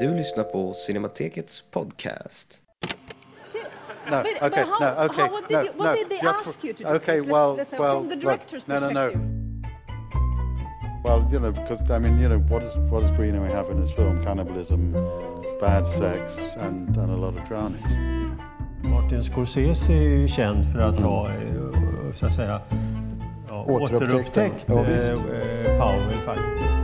Du lyssnar på Cinematekets podcast. No, But- okay, but how- no, okay, how- what did no, you- what no, did they ask for- you to do? Okay, Let's- well, let's, well, from the director's no, no, no. perspective. Well, you know, because I mean, you know, what is what does Greenaway have in his film? Cannibalism, bad sex, and and a lot of drowning. Martin Scorsese är ju känd för att ha, eh, så att säga, ja, Återupptäckt återupptäckt. Ja, eh, eh, Powell faktiskt.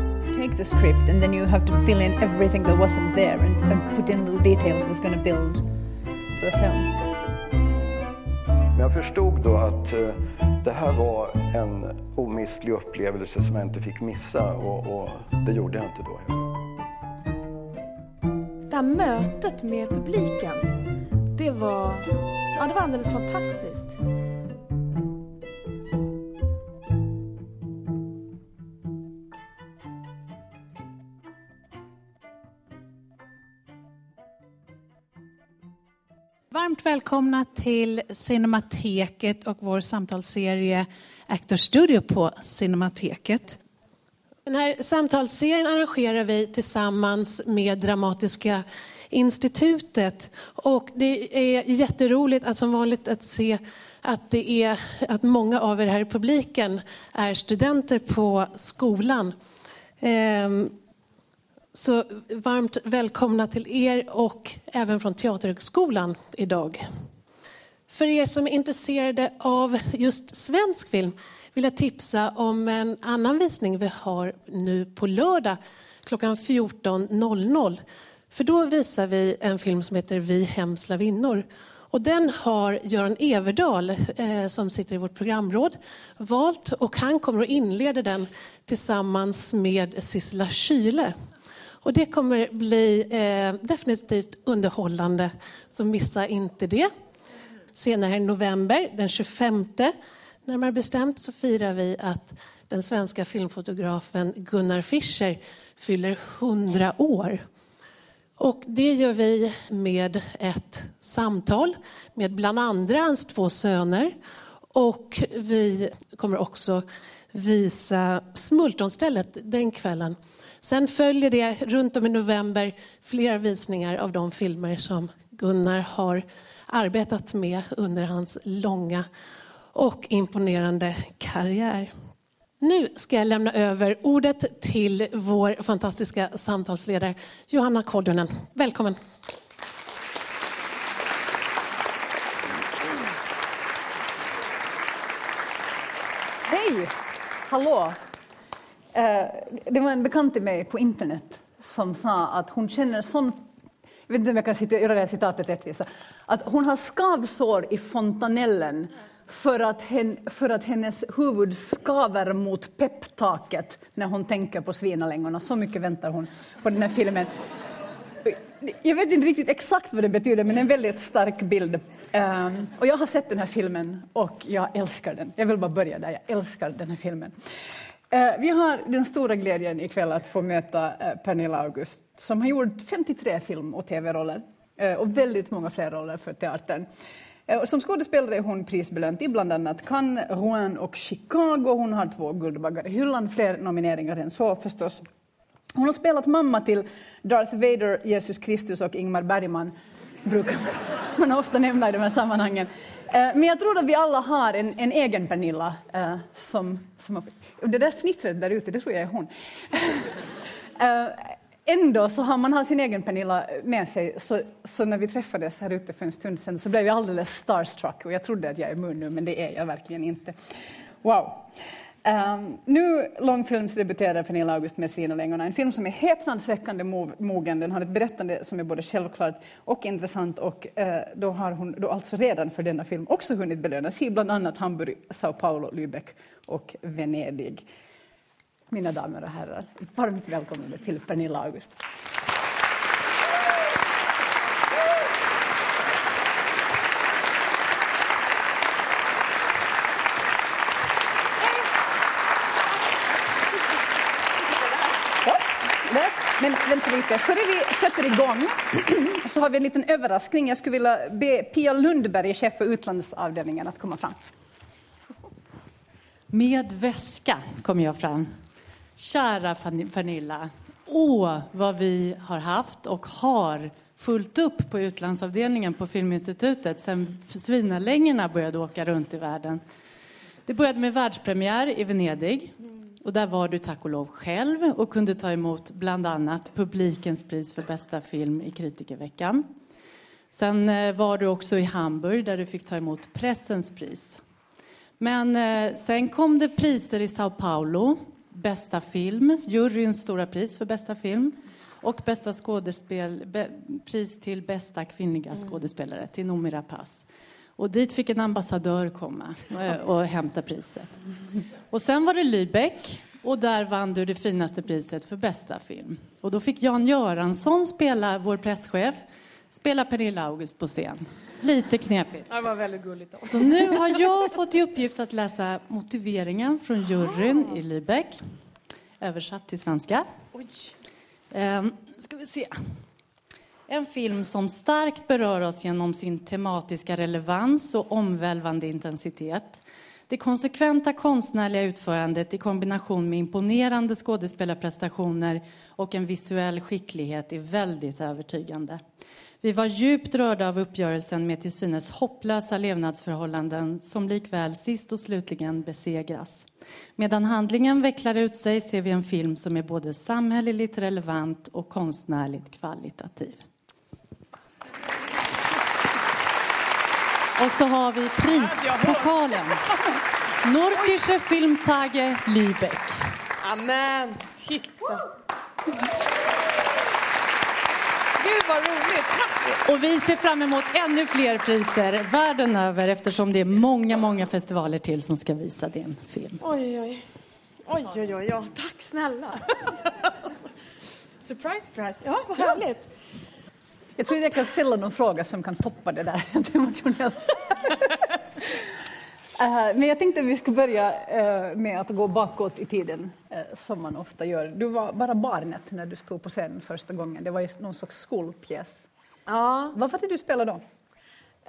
Take the script and then you have to fill in everything that wasn't there and, and put in little details that's going to build the film. Men jag förstod då att eh, det här var en omistlig upplevelse som jag inte fick missa och, och det gjorde jag inte då. Det här mötet med publiken, det var, ja, det var alldeles fantastiskt. Varmt välkomna till Cinemateket och vår samtalsserie Actor Studio på Cinemateket. Den här samtalsserien arrangerar vi tillsammans med Dramatiska institutet. Och det är jätteroligt att som vanligt att se att, det är, att många av er här i publiken är studenter på skolan. Ehm, så varmt välkomna till er och även från Teaterhögskolan idag. För er som är intresserade av just svensk film vill jag tipsa om en annan visning vi har nu på lördag klockan 14.00. För då visar vi en film som heter Vi hemslavinnor. Och den har Göran Everdahl, eh, som sitter i vårt programråd, valt och han kommer att inleda den tillsammans med Sissela Kyle. Och det kommer bli eh, definitivt underhållande, så missa inte det. Senare i november, den 25 närmare bestämt, så firar vi att den svenska filmfotografen Gunnar Fischer fyller 100 år. Och det gör vi med ett samtal med bland andra hans två söner. Och vi kommer också visa Smultronstället den kvällen. Sen följer det runt om i november flera visningar av de filmer som Gunnar har arbetat med under hans långa och imponerande karriär. Nu ska jag lämna över ordet till vår fantastiska samtalsledare Johanna Kodjonen. Välkommen. Hej! Hallå! Eh, det var en bekant till mig på internet som sa att hon känner sån... Jag vet inte om jag kan cita- göra det här citatet rättvisa. Att hon har skavsår i fontanellen för att, hen, för att hennes huvud skaver mot pepptaket när hon tänker på svinalängorna. Så mycket väntar hon på den här filmen. Jag vet inte riktigt exakt vad det betyder, men det är en väldigt stark bild. Um, och jag har sett den här filmen och jag älskar den. Jag vill bara börja där, jag älskar den här filmen. Eh, vi har den stora glädjen ikväll att få möta eh, Pernilla August som har gjort 53 film och tv-roller eh, och väldigt många fler roller för teatern. Som skådespelare är hon prisbelönt i bland annat Cannes, Rouen och Chicago. Hon har två Guldbaggar i hyllan, fler nomineringar än så förstås. Hon har spelat mamma till Darth Vader, Jesus Kristus och Ingmar Bergman, brukar man ofta nämna i de här sammanhangen. Men jag tror att vi alla har en, en egen Pernilla. Som, som har, och det där fnittret där ute, det tror jag är hon. Eh, ändå så har man har sin egen Pernilla med sig, så, så när vi träffades här ute för en stund sedan så blev jag alldeles starstruck och jag trodde att jag är immun nu, men det är jag verkligen inte. Wow! Um, nu långfilmsdebuterar Pernilla August med Svinalängorna, en film som är häpnadsväckande mogen. Den har ett berättande som är både självklart och intressant och uh, då har hon då alltså redan för denna film också hunnit belönas i bland annat Hamburg, Sao Paulo, Lübeck och Venedig. Mina damer och herrar, varmt välkomna till Pernilla August. Ja, där. Men vänta lite, före vi sätter igång så har vi en liten överraskning. Jag skulle vilja be Pia Lundberg, chef för utlandsavdelningen, att komma fram. Med väska kom jag fram. Kära Pernilla, åh vad vi har haft och har fullt upp på utlandsavdelningen på Filminstitutet sen svinalängorna började åka runt i världen. Det började med världspremiär i Venedig. Och där var du tack och lov själv och kunde ta emot bland annat publikens pris för bästa film i kritikerveckan. Sen eh, var du också i Hamburg där du fick ta emot pressens pris. Men eh, sen kom det priser i Sao Paulo. Bästa film, juryns stora pris för bästa film och bästa skådespel, pris till bästa kvinnliga mm. skådespelare till Noomi Rapace. Och dit fick en ambassadör komma och, hämta priset. Och sen var det Lübeck och där vann du det finaste priset för bästa film. Och då fick Jan Göransson spela, vår presschef, spela Pernilla August på scen. Lite knepigt. Det var väldigt gulligt. Då. Så nu har jag fått i uppgift att läsa motiveringen från juryn i Lübeck. Översatt till svenska. Oj. Ehm, ska vi se. En film som starkt berör oss genom sin tematiska relevans och omvälvande intensitet. Det konsekventa konstnärliga utförandet i kombination med imponerande skådespelarprestationer och en visuell skicklighet är väldigt övertygande. Vi var djupt rörda av uppgörelsen med till synes hopplösa levnadsförhållanden som likväl sist och slutligen besegras. Medan handlingen vecklar ut sig ser vi en film som är både samhälleligt relevant och konstnärligt kvalitativ. Och så har vi prispokalen. Nordische Filmtage Lübeck. Amen, titta! Gud vad roligt, tack! Och vi ser fram emot ännu fler priser världen över eftersom det är många, många festivaler till som ska visa din film. Oj, oj, oj, oj, oj, ja, tack snälla. surprise, surprise. Ja, vad härligt. Jag tror jag kan ställa någon fråga som kan toppa det där emotionellt. Uh, men jag tänkte att vi ska börja uh, med att gå bakåt i tiden, uh, som man ofta gör. Du var bara barnet när du stod på scenen första gången. Det var ju någon slags skolpjäs. Ja. Vad var det du spelade då?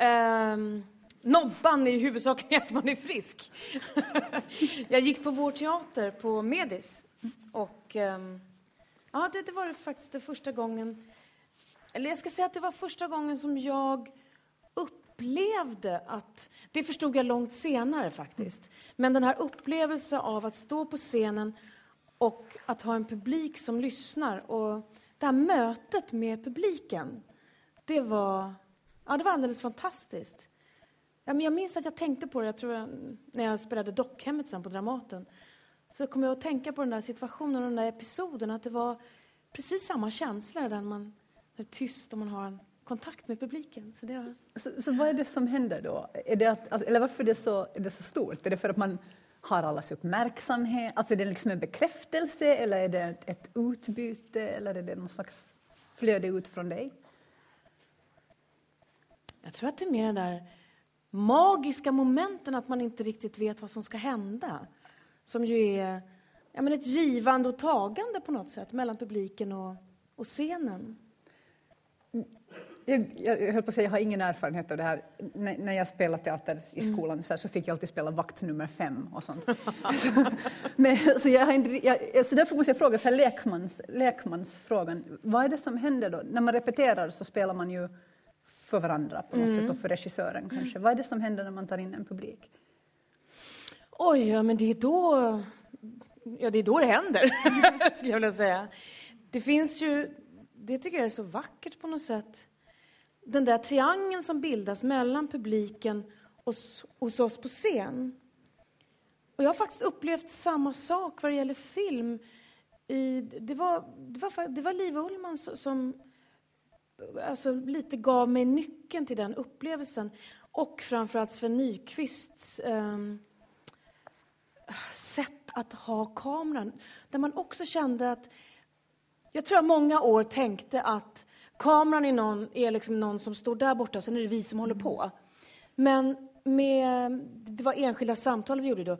Um, nobban är huvudsaken att man är frisk. jag gick på vår teater på Medis. Och um, ja, det, det var faktiskt det första gången eller jag ska säga att det var första gången som jag upplevde att, det förstod jag långt senare faktiskt, men den här upplevelsen av att stå på scenen och att ha en publik som lyssnar och det här mötet med publiken, det var, ja, det var alldeles fantastiskt. Ja, men jag minns att jag tänkte på det, jag tror jag, när jag spelade Dockhemmet sen på Dramaten, så kom jag att tänka på den där situationen och den där episoden, att det var precis samma känsla där man det är tyst och man har en kontakt med publiken. Så, det var... så, så vad är det som händer då? Är det att, alltså, eller varför är det, så, är det så stort? Är det för att man har allas uppmärksamhet? Alltså är det liksom en bekräftelse eller är det ett, ett utbyte eller är det någon slags flöde ut från dig? Jag tror att det är mer den där magiska momenten att man inte riktigt vet vad som ska hända. Som ju är ja, men ett givande och tagande på något sätt mellan publiken och, och scenen. Jag, jag höll på att säga, jag har ingen erfarenhet av det här. N när jag spelade teater i mm. skolan så, här, så fick jag alltid spela vakt nummer fem och sånt. så, men, så, jag jag, så därför måste jag fråga, så här, lekmans, lekmansfrågan. Vad är det som händer då? När man repeterar så spelar man ju för varandra på något mm. sätt och för regissören kanske. Vad är det som händer när man tar in en publik? Oj, ja, men det är då, ja, det, är då det händer, skulle jag vilja säga. Det finns ju, det tycker jag är så vackert på något sätt den där triangeln som bildas mellan publiken och hos oss på scen. Och jag har faktiskt upplevt samma sak vad det gäller film. I, det, var, det, var, det var Liv Ullman som alltså, lite gav mig nyckeln till den upplevelsen. Och framförallt Sven Nykvists eh, sätt att ha kameran. Där man också kände att... Jag tror att många år tänkte att Kameran är, någon, är liksom någon som står där borta, sen är det vi som håller på. Men med, det var enskilda samtal vi gjorde då.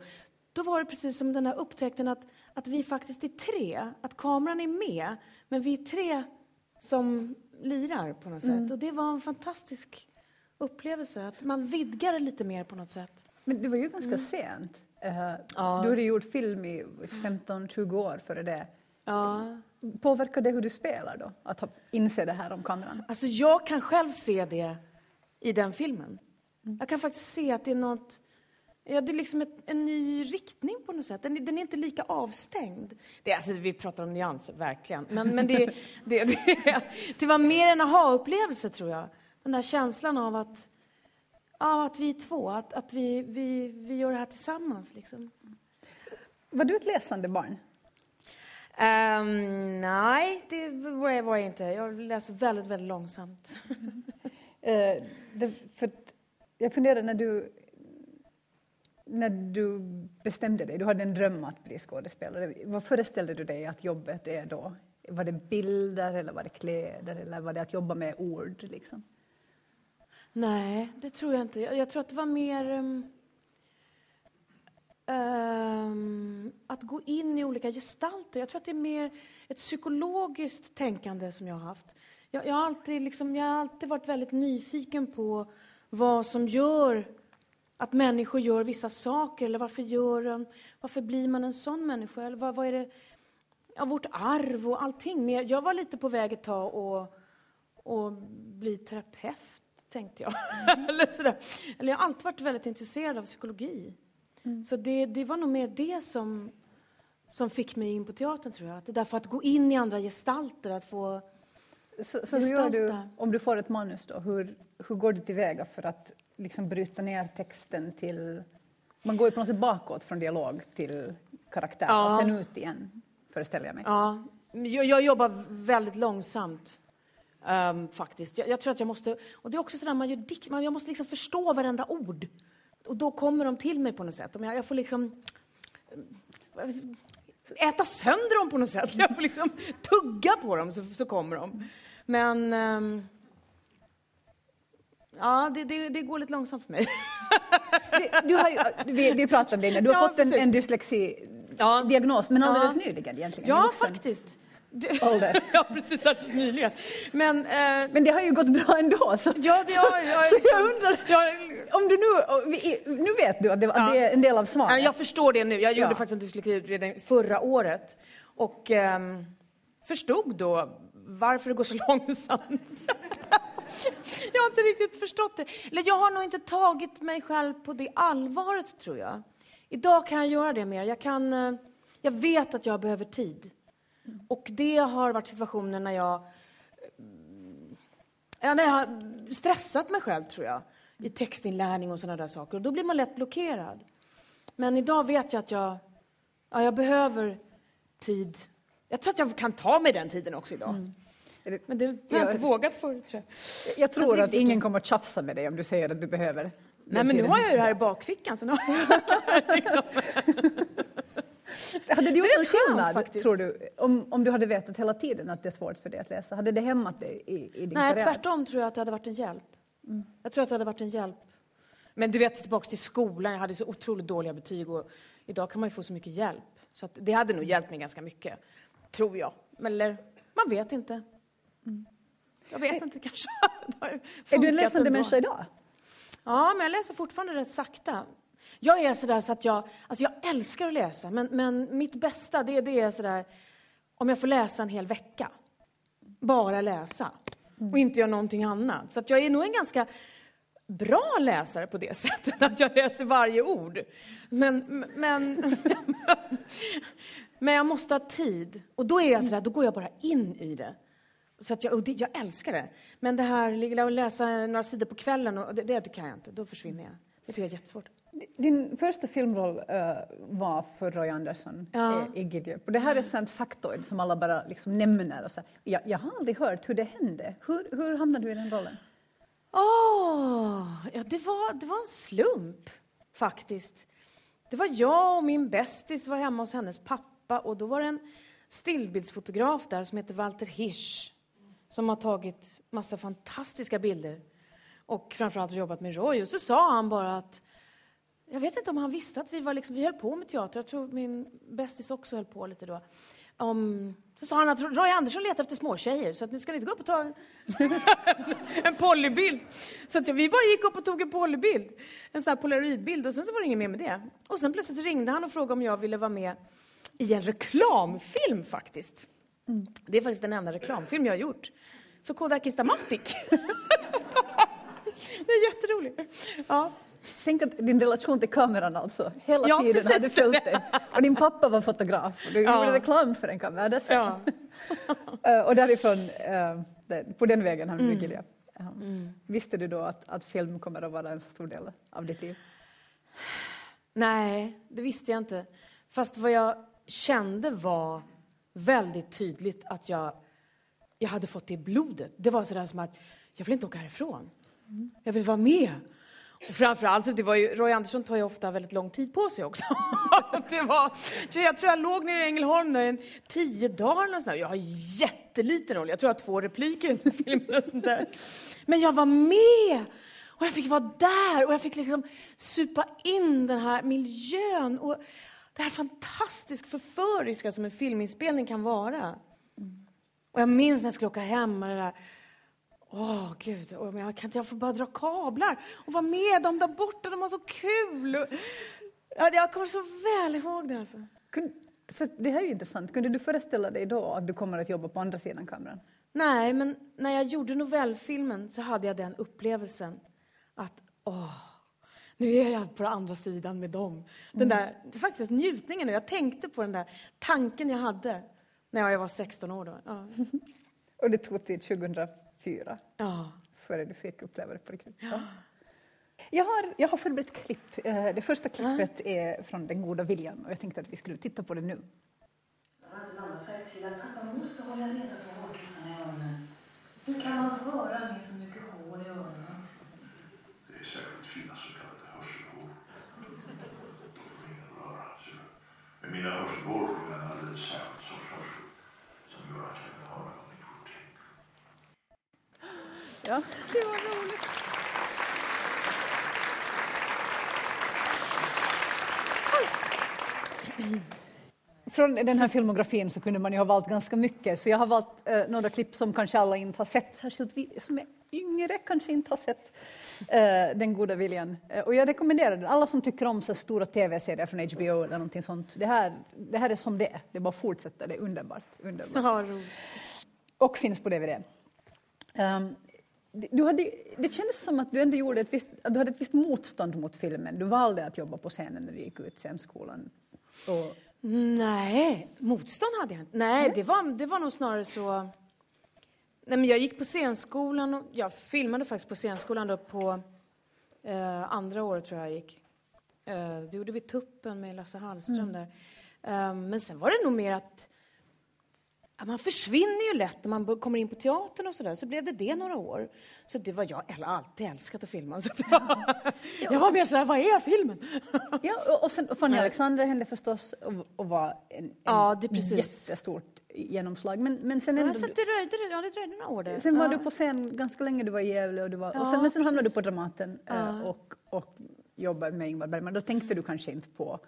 Då var det precis som den här upptäckten att, att vi faktiskt är tre. Att kameran är med, men vi är tre som lirar på något mm. sätt. Och det var en fantastisk upplevelse, att man vidgar det lite mer på något sätt. Men det var ju ganska mm. sent. Uh, ja. Du hade gjort film i 15-20 år före det. Ja. Påverkar det hur du spelar då? Att inse det här om kameran? Alltså jag kan själv se det i den filmen. Jag kan faktiskt se att det är något... Ja, det är liksom ett, en ny riktning på något sätt. Den, den är inte lika avstängd. Det, alltså, vi pratar om nyanser, verkligen. Men, men det, det, det, det var mer en aha-upplevelse, tror jag. Den där känslan av att, ja, att vi är två, att, att vi, vi, vi gör det här tillsammans. Liksom. Var du ett läsande barn? Um, nej, det var jag, inte. Jag läser väldigt, väldigt långsamt. Eh, det, för jag funderar när du, när du bestämde dig, du hade en dröm att bli skådespelare. Vad föreställde du dig att jobbet är då? Var det bilder eller var det kläder eller var det att jobba med ord? Liksom? Nej, det tror jag inte. Jag, jag tror att det var mer um, um, att gå in i olika gestalter. Jag tror att det är mer ett psykologiskt tänkande som jag har haft. Jag, jag, har, alltid liksom, jag har alltid varit väldigt nyfiken på vad som gör att människor gör vissa saker, eller varför, gör en, varför blir man en sån människa? Eller vad, vad är det, ja, vårt arv och allting. Men jag var lite på väg ett tag och, och bli terapeut, tänkte jag. eller, sådär. eller jag har alltid varit väldigt intresserad av psykologi. Mm. Så det, det var nog mer det som, som fick mig in på teatern, tror jag. Det där för att gå in i andra gestalter, att få så, så hur gör du, om du får ett manus då, hur, hur går du tillväga för att liksom bryta ner texten till... Man går ju på något sätt bakåt från dialog till karaktär ja. och sen ut igen, föreställer jag mig. Ja, jag, jag jobbar väldigt långsamt. Um, faktiskt. Jag, jag, tror att jag måste... Och det är också sådär, man gör dikt, man, jag måste liksom förstå varenda ord. Och då kommer de till mig på något sätt. Jag, jag får liksom äta sönder dem på något sätt. Jag får liksom tugga på dem så, så kommer de. Men um, ja, det, det, det, går lite långsamt för mig. du har ju, vi, vi pratade om det innan, du har ja, fått en, en dyslexi-diagnos, men alldeles ja. nyligen egentligen. Ja, faktiskt. Ålder. ja, precis, alldeles nyligen. Men, eh, men det har ju gått bra ändå. Så, ja, det har, jag, så, så jag undrar, ja, om du nu, nu vet du att det, ja. det är en del av svaret. Jag förstår det nu. Jag gjorde faktiskt en dyslexiutredning förra året och eh, förstod då varför det går så långsamt. jag har inte riktigt förstått det. Eller jag har nog inte tagit mig själv på det allvaret, tror jag. Idag kan jag göra det mer. Jag, kan, eh, jag vet att jag behöver tid. Och det har varit situationer när jag, ja, när jag har stressat mig själv, tror jag, i textinlärning och sådana där saker. Och då blir man lätt blockerad. Men idag vet jag att jag, ja, jag behöver tid jag tror att jag kan ta mig den tiden också idag. Mm. Men det har jag inte vågat förut, tror jag. Jag tror att ingen kommer att tjafsa med dig om du säger att du behöver. Nej, men nu har jag ju det här i bakfickan, så nu har jag liksom. Hade det gjort någon skillnad, faktiskt. tror du, om, om du hade vetat hela tiden att det är svårt för dig att läsa? Hade det hämmat dig i, i din Nej, karriär? tvärtom tror jag att det hade varit en hjälp. Mm. Jag tror att det hade varit en hjälp. Men du vet, tillbaka till skolan, jag hade så otroligt dåliga betyg och idag kan man ju få så mycket hjälp. Så det hade nog hjälpt mig ganska mycket. Tror jag. Eller, man vet inte. Mm. Jag vet inte, kanske. är du en läsande människa idag? Ja, men jag läser fortfarande rätt sakta. Jag är sådär så att jag, alltså jag älskar att läsa, men, men mitt bästa det, det är sådär om jag får läsa en hel vecka. Bara läsa. Och inte göra någonting annat. Så att jag är nog en ganska bra läsare på det sättet, att jag läser varje ord. Men, men, men jag måste ha tid. Och då är jag sådär, då går jag bara in i det. Så att jag, och det, jag älskar det. Men det här att läsa några sidor på kvällen, och det, det kan jag inte. Då försvinner jag. Det tycker jag är jättesvårt. Din första filmroll uh, var för Roy Andersson ja. i Gideon. Och det här är ett sånt faktoid som alla bara liksom nämner. Och så. Jag, jag har aldrig hört hur det hände. Hur, hur hamnade du i den rollen? Oh, ja, det, var, det var en slump, faktiskt. Det var jag och min bästis var hemma hos hennes pappa och då var det en stillbildsfotograf där som heter Walter Hirsch som har tagit massa fantastiska bilder och framförallt jobbat med Roy. Och så sa han bara att jag vet inte om han visste att vi, var liksom, vi höll på med teater. Jag tror min bästis också höll på lite då. Um, så sa han att Roy Andersson letar efter småtjejer, så att ni ska inte gå upp och ta en, en polybild. Så att vi bara gick upp och tog en polybild, en sån här polaroidbild, och sen så var det inget mer med det. Och sen plötsligt ringde han och frågade om jag ville vara med i en reklamfilm faktiskt. Det är faktiskt den enda reklamfilm jag har gjort för Kodak Instamatic. det är jätteroligt. Ja. Tänk att din relation till kameran alltså hela Ja, tiden precis. hade följt dig. Och din pappa var fotograf och du Ja. gjorde reklam för en kamera. Det Ja. Eh, och därifrån, eh, på den vägen hamnade Mm. du i Gilead. Ja. Visste du då att, att film kommer att vara en så stor del av ditt liv? Nej, det visste jag inte. Fast vad jag kände var väldigt tydligt att jag, jag hade fått det i blodet. Det var sådär som att jag vill inte åka härifrån. Jag vill vara med. Och framförallt, det var ju, Roy Andersson tar ju ofta väldigt lång tid på sig också. det var, så jag tror jag låg nere i Ängelholm där en tio dagar eller sånt. Jag har jätteliten roll, jag tror jag har två repliker i den filmen och sånt där. Men jag var med! Och jag fick vara där och jag fick liksom supa in den här miljön och det här fantastiskt förföriska som en filminspelning kan vara. Och jag minns när jag skulle åka hem med det där Åh, gud, åh, men jag kan inte jag få bara dra kablar och vara med dem där borta, de har så kul. Och, ja, jag kommer så väl ihåg det. Alltså. Kun, det här är ju intressant. Kunde du föreställa dig då att du kommer att jobba på andra sidan kameran? Nej, men när jag gjorde novellfilmen så hade jag den upplevelsen att åh, nu är jag på andra sidan med dem. Den där, det är faktiskt njutningen. Jag tänkte på den där tanken jag hade när jag var 16 år. Då. Ja. Och det tog till 2004 Ja. före du fick uppleva det på riktigt. Ja. Jag, har, jag har förberett klipp. Eh, Det första klippet är från Den goda viljan och jag tänkte att vi skulle titta på det nu. Har inte mamma sagt till att pappa måste hålla reda på hårtussarna i öronen? Hur kan man höra med så mycket hår i öronen? Det är särskilt fina så kallade hörselhår. Då får ingen röra. ser du. Men mina hörselhår får en alldeles särskild sorts hörsel som gör att jag kan höra vad människor tänker. Ja, det var roligt. Från den här filmografin så kunde man ju ha valt ganska mycket, så jag har valt eh, några klipp som kanske alla inte har sett, särskilt vi som är yngre kanske inte har sett eh, Den goda viljan. Eh, och jag rekommenderar den, alla som tycker om så stora tv-serier från HBO eller någonting sånt, det här, det här är som det är, det bara att fortsätta, det är underbart. underbart. Och finns på DVD. Um, du hade, det kändes som att du ändå gjorde ett visst, du hade ett visst motstånd mot filmen. Du valde att jobba på scenen när du gick ut scenskolan. Och, Nej, motstånd hade jag inte. Nej, det var, det var nog snarare så... Nej, men jag gick på scenskolan och jag filmade faktiskt på scenskolan då på eh, andra året tror jag jag gick. Eh, det gjorde vi Tuppen med Lasse Hallström där. Eh, men sen var det nog mer att man försvinner ju lätt när man kommer in på teatern och sådär. Så blev det det några år. Så det var jag, har alltid älskat att filma. Så var, jag var mer sådär, vad är filmen? ja, och, sen Fanny Alexander hände förstås och, och var en, en Ja, det precis. jättestort genomslag. Men, men sen, Ja, ändå, så det dröjde, ja, det dröjde några år där. sen var ja. du på scen ganska länge, du var i Gävle och, du var, och Ja, sen, men sen hamnade du på Dramaten eh, och, och jobbade med Ingmar Bergman. Då tänkte du kanske inte på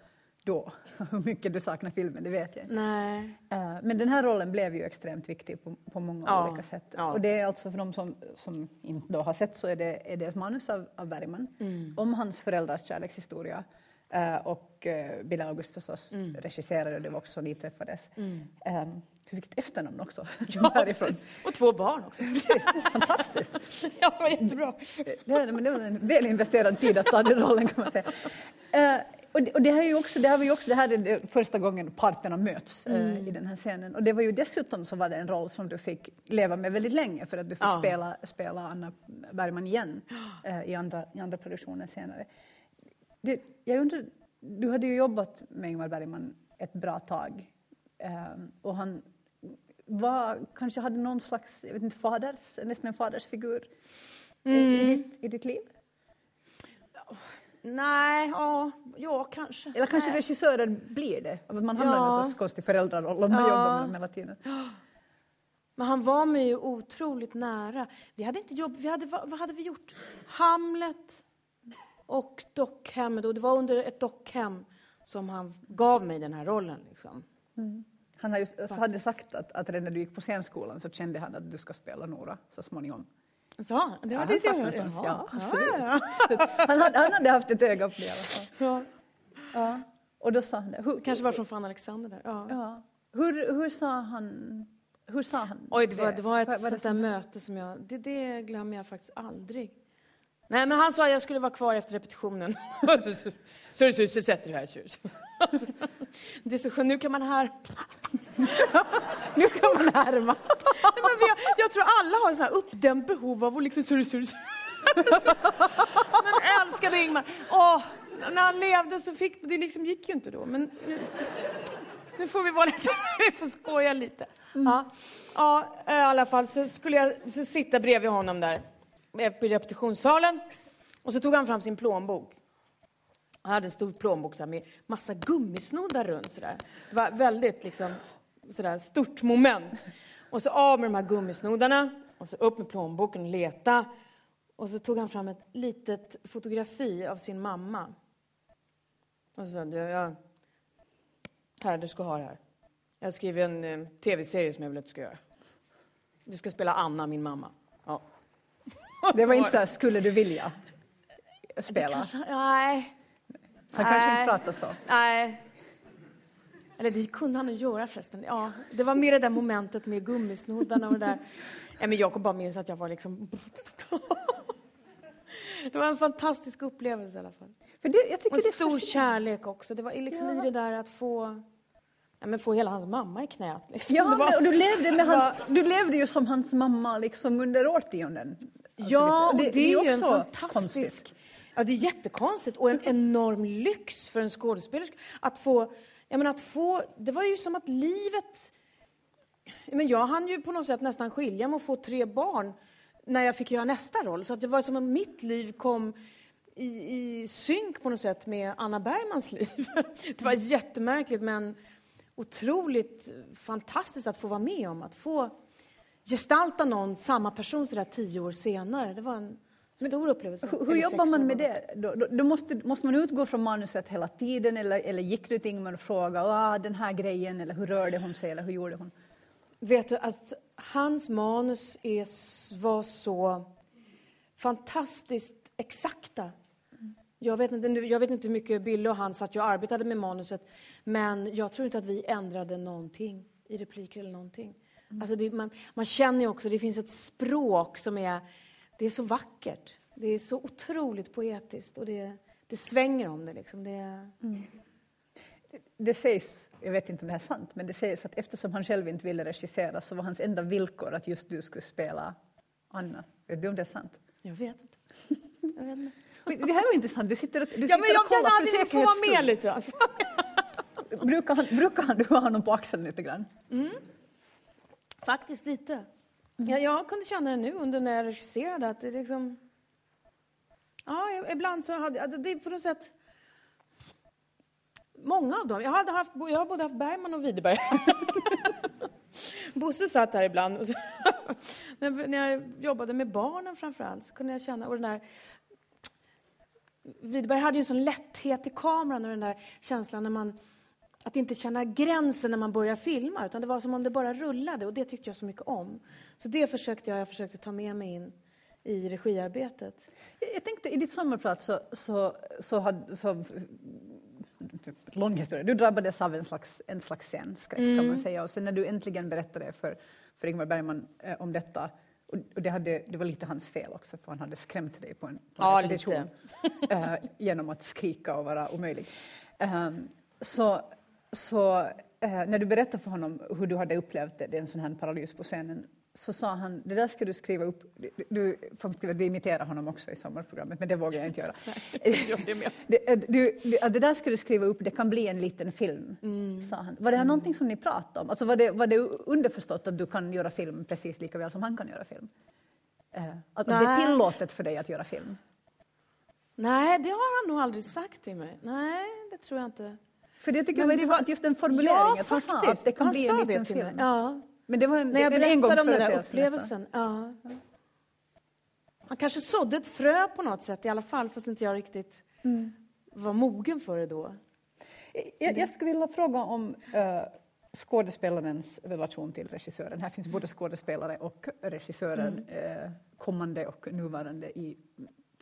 då hur mycket du saknar filmen, det vet jag inte. Nej. Eh, Men den här rollen blev ju extremt viktig på, på många Ja, olika sätt. ja. Och det är alltså för de som, som inte då har sett så är det, är det ett manus av, av Bergman Mm. om hans föräldrars kärlekshistoria. Eh, och uh, Bill August förstås Mm. regisserade det var också så ni träffades. Mm. Um, ett efternamn också. Ja. Och två barn också. Fantastiskt. ja, det var jättebra. Det, men det var en väl investerad tid att ta den rollen kan man säga. Eh, och det, och det här är ju också, det här var ju också det här är första gången parterna möts eh, Mm. i den här scenen. Och det var ju dessutom så var det en roll som du fick leva med väldigt länge för att du fick Ja. spela, spela Anna Bergman igen eh, i, andra, i andra produktioner senare. Det, jag undrar, du hade ju jobbat med Ingmar Bergman ett bra tag eh, och han var, kanske hade någon slags, jag vet inte, faders, nästan en fadersfigur i, i, Mm. ditt, i ditt liv? Nej, ja, ja kanske. Eller kanske Nej. regissörer blir det, att man hamnar i Ja. någon sorts konstig föräldraroll om man Ja. jobbar med dem hela tiden. Men han var mig ju otroligt nära. Vi hade inte jobb, vi hade, vad, vad hade vi gjort? Hamlet och Dockhemmet. Och det var under ett dockhem som han gav mig den här rollen. Liksom. Han har ju, hade sagt att, att redan när du gick på scenskolan så kände han att du ska spela Nora så småningom. Så, det Ja, var han det jag någonstans, ja, Jaha, absolut. ja, han, hade, han hade haft ett öga på det i alla fall. ja. Ja. Och då sa han det. Hur, Kanske var från fan Alexander där. Ja. ja. hur, hur sa han Hur sa han Oj, det var, det var ett Vad- vad sånt där som- möte som jag... Det, det glömmer jag faktiskt aldrig. Nej, men han sa att jag skulle vara kvar efter repetitionen. så, så, så, så, så sätter du här. Så, så. Alltså, det är så skönt. Nu kan man här... Nu kan man härma. Nej, men jag, jag tror alla har så här uppdämt behov av att liksom... Så, så, så. Men älskade Ingmar. Åh, när han levde så fick... Det liksom gick ju inte då. Men nu, nu får vi vara lite... Vi får skoja lite. Ja, ja, i alla fall så skulle jag så sitta bredvid honom där i repetitionssalen. Och så tog han fram sin plånbok. Han hade en stor plånbok med massa gummisnoddar runt. Så där. Det var väldigt liksom, så där, stort moment. Och så av med de här gummisnoddarna och så upp med plånboken och leta. Och så tog han fram ett litet fotografi av sin mamma. Och så sa han, "Du, jag, här, du ska ha det här. Jag har skrivit en eh, tv-serie som jag vill att du ska göra. Du ska spela Anna, min mamma. Ja. Det var inte så här, skulle du vilja spela? Kanske, nej. Han kanske Nej. inte pratar så. Nej. Eller det kunde han nog göra förresten. Ja, det var mer det där momentet med gummisnoddarna och det där. Nej, men jag bara minns att jag var liksom... Det var en fantastisk upplevelse i alla fall. För det, jag tycker Och det är stor fascinerande. kärlek också. Det var liksom i det där att få... Ja, men få hela hans mamma i knät. Liksom. Ja, Det var- och du levde, med det hans, du levde ju som hans mamma liksom under årtionden. Alltså, Ja, och det, är ju en fantastisk... konstigt. Ja, det är jättekonstigt och en enorm lyx för en skådespelerska att få... Jag menar, att få... Det var ju som att livet... Men jag hann ju på något sätt nästan skilja mig och få tre barn när jag fick göra nästa roll. Så att det var som att mitt liv kom i, i synk på något sätt med Anna Bergmans liv. Det var jättemärkligt men otroligt fantastiskt att få vara med om. Att få gestalta någon, samma person, sådär tio år senare. Det var en stor upplevelse. Hur, hur jobbar man med det? Då, då, då måste, måste man utgå från manuset hela tiden eller, eller gick du till Ingmar och frågade ah, den här grejen eller hur rörde hon sig eller hur gjorde hon? Vet du att hans manus är, var så fantastiskt exakta. Jag vet, inte, jag vet inte hur mycket Bille och han satt och arbetade med manuset men jag tror inte att vi ändrade någonting i repliker eller någonting. Alltså det, man, man känner ju också, det finns ett språk som är, det är så vackert. Det är så otroligt poetiskt och det, det svänger om det liksom. Det, är- Det sägs, jag vet inte om det är sant, men det sägs att eftersom han själv inte ville regissera så var hans enda villkor att just du skulle spela Anna. Vet du om det är sant? jag vet inte. Jag vet inte. Det här var intressant, du sitter och, du Ja, sitter men jag och kollar för säkerhets med skull. lite. Brukar han, brukar han, du ha honom på axeln lite grann? Faktiskt lite. Jag, jag kunde känna det nu under när jag regisserade att det liksom... Ja, ibland så hade jag... Alltså, det är på något sätt... Många av dem. Jag, hade haft, jag har både haft Bergman och Widerberg. Bosse satt här ibland. Och så, när, när jag jobbade med barnen framför allt så kunde jag känna... Och den här, Widerberg hade ju en sån lätthet i kameran och den där känslan när man att inte känna gränsen när man börjar filma, utan det var som om det bara rullade och det tyckte jag så mycket om. Så det försökte jag, jag försökte ta med mig in i regiarbetet. Jag tänkte i ditt sommarprat så, så, så, hade, så lång historia. Du drabbades av en slags, en slags scenskräck kan Mm. man säga. Och sen när du äntligen berättade för, för Ingmar Bergman eh, om detta, och, det, hade, det var lite hans fel också för han hade skrämt dig på en, på en Ja, repetition eh, genom att skrika och vara omöjlig. Ehm, så så eh, när du berättade för honom hur du hade upplevt det, det är en sån här paralys på scenen, så sa han, det där ska du skriva upp. Du, du, du imiterar honom också i sommarprogrammet, men det vågar jag inte göra. det, eh, du, det, där ska du skriva upp, det kan bli en liten film, sa han. Var det här någonting som ni pratade om? Alltså var, det, var det underförstått att du kan göra film precis lika väl som han kan göra film? Eh, att, att det är Nej. tillåtet för dig att göra film? Nej, det har han nog aldrig sagt till mig. Nej, det tror jag inte. För det tycker Men jag var det intressant, just den formuleringen, Ja, faktiskt. att det kan Han bli en liten film. Ja. Men det var en, När jag en berättade om den där upplevelsen. Ja. Han kanske sådde ett frö på något sätt i alla fall, fast inte jag riktigt var mogen för det då. Jag, jag skulle vilja fråga om uh, skådespelarens relation till regissören. Här finns både skådespelare och regissören, eh, kommande och nuvarande i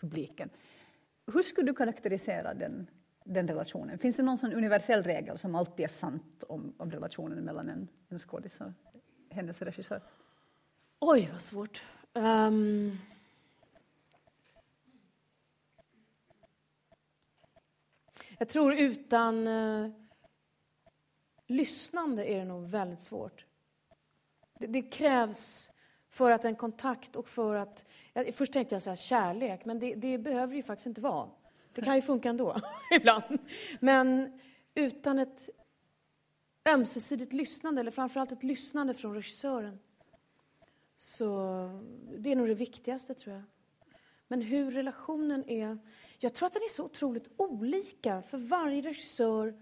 publiken. Hur skulle du karaktärisera den, den relationen? Finns det någon sån universell regel som alltid är sant om, om relationen mellan en, en skådis och hennes regissör? Oj, vad svårt. Um... jag tror utan uh, lyssnande är det nog väldigt svårt. Det, det, krävs för att en kontakt och för att... Jag, först tänkte jag säga kärlek, men det, det behöver ju faktiskt inte vara. Det kan ju funka ändå, ibland. Men utan ett ömsesidigt lyssnande, eller framförallt ett lyssnande från regissören, så det är nog det viktigaste, tror jag. Men hur relationen är... Jag tror att den är så otroligt olika för varje regissör.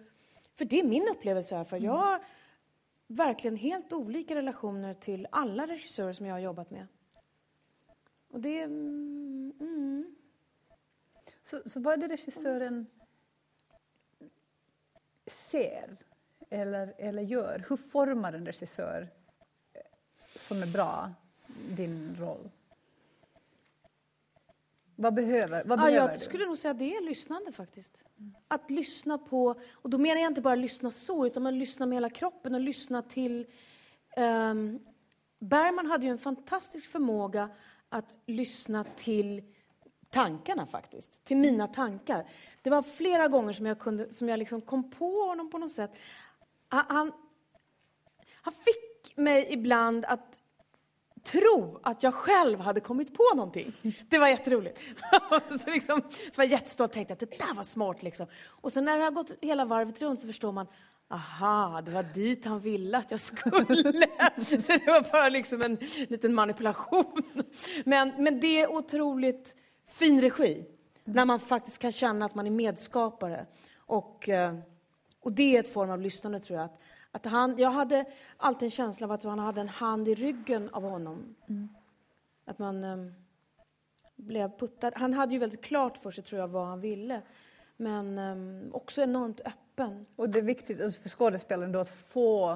För det är min upplevelse här. För jag har verkligen helt olika relationer till alla regissörer som jag har jobbat med. Och det... Mm, mm. Så, så vad är det regissören ser eller, eller gör? Hur formar en regissör som är bra din roll? Vad behöver, vad ja, behöver jag du? skulle nog säga det är lyssnande faktiskt. Att lyssna på, och då menar jag inte bara lyssna så, utan man lyssnar med hela kroppen och lyssna till... Um, Bergman hade ju en fantastisk förmåga att lyssna till tankarna faktiskt, till mina tankar. Det var flera gånger som jag, kunde, som jag liksom kom på honom på något sätt. Han, han fick mig ibland att tro att jag själv hade kommit på någonting. Det var jätteroligt. så, liksom, så var jag jättestolt och tänkte att det där var smart. Liksom. Och sen när det har gått hela varvet runt så förstår man Aha, det var dit han ville att jag skulle. så det var bara liksom en liten manipulation. Men, men det är otroligt fin regi. När man faktiskt kan känna att man är medskapare. Och, eh, och det är ett form av lyssnande tror jag. Att, att han, jag hade alltid en känsla av att man hade en hand i ryggen av honom. Mm. Att man um, blev puttad. Han hade ju väldigt klart för sig, tror jag, vad han ville. Men um, också enormt öppen. Och det är viktigt alltså för skådespelaren då att få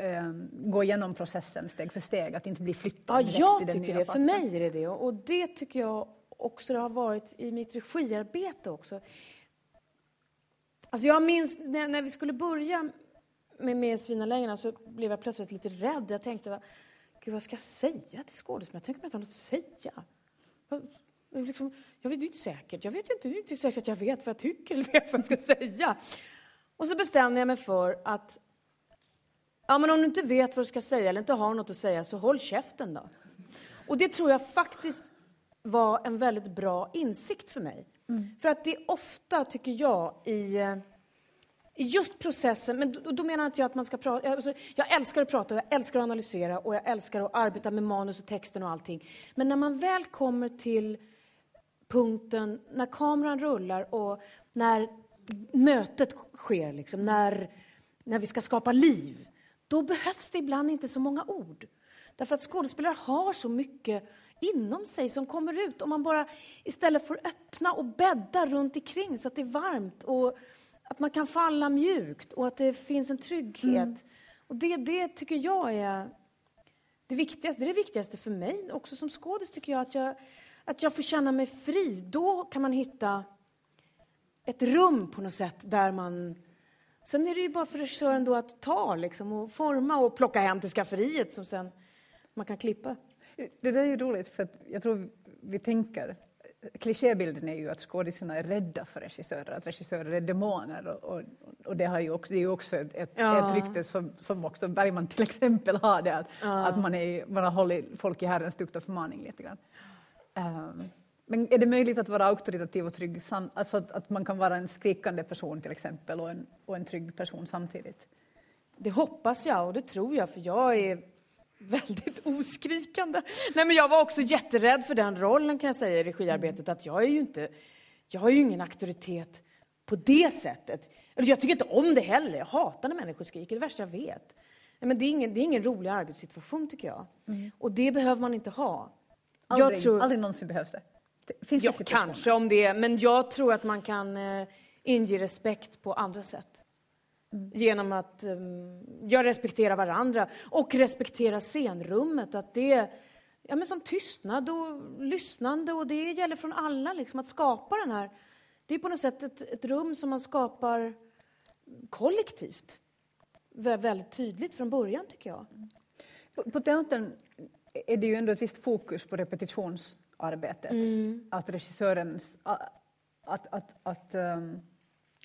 eh, gå igenom processen steg för steg, att inte bli flyttad Ja, jag tycker det. För platsen. mig är det det. Och det tycker jag också det har varit i mitt regiarbete också. Alltså jag minns när, när vi skulle börja med, med Svinalängorna så blev jag plötsligt lite rädd. Jag tänkte, va, Gud, vad ska jag säga till skådespelarna? Jag tänker mig inte ha något att säga. Liksom, jag vet det är inte säkert. Jag vet ju inte, det är inte säkert att jag vet vad jag tycker eller vet vad jag ska säga. Och så bestämde jag mig för att ja, men om du inte vet vad du ska säga eller inte har något att säga så håll käften då. Och det tror jag faktiskt var en väldigt bra insikt för mig. För att det är ofta, tycker jag, i, eh, i just processen, men då, då menar inte jag att man ska prata, alltså, jag älskar att prata, jag älskar att analysera och jag älskar att arbeta med manus och texten och allting. Men när man väl kommer till punkten när kameran rullar och när mötet sker, liksom, när, när vi ska skapa liv, då behövs det ibland inte så många ord. Därför att skådespelare har så mycket inom sig som kommer ut om man bara istället får öppna och bädda runt omkring så att det är varmt och att man kan falla mjukt och att det finns en trygghet. Och det, det tycker jag är det viktigaste. Det är det viktigaste för mig också som skådis tycker jag att jag, att jag får känna mig fri. Då kan man hitta ett rum på något sätt där man... Sen är det ju bara för regissören då att ta liksom, och forma och plocka hem till skafferiet som sen man kan klippa. Det där är ju roligt, för jag tror vi tänker... Klichébilden är ju att skådisarna är rädda för regissörer, att regissörer är demoner. Och, och, och det, har ju också, det är ju också ett, ett, Ja. ett rykte som, som också Bergman till exempel har, det, att, Ja. att man, är, man har hållit folk i Herrens tukt och förmaning lite grann. Ehm, men är det möjligt att vara auktoritativ och trygg, sam, alltså att, att man kan vara en skrikande person till exempel och en, och en trygg person samtidigt? Det hoppas jag och det tror jag, för jag är väldigt oskrikande. Nej, men jag var också jätterädd för den rollen kan jag säga i regiarbetet, att jag är ju inte, jag har ju ingen auktoritet på det sättet. Jag tycker inte om det heller, jag hatar när människor skriker, det är det värsta jag vet. Nej, men det, är ingen, det är ingen rolig arbetssituation tycker jag. Och det behöver man inte ha. Aldrig, jag tror, aldrig någonsin behövs det. Finns ja, det situationer? kanske om det, men jag tror att man kan eh, inge respekt på andra sätt. Genom att um, jag respekterar varandra och respektera scenrummet. Att det är ja, men som tystnad och lyssnande och det gäller från alla. Liksom, att skapa den här... Det är på något sätt ett, ett rum som man skapar kollektivt. Vä- väldigt tydligt från början tycker jag. På, på teatern är det ju ändå ett visst fokus på repetitionsarbetet. Mm. Att regissören, att, att, att, um,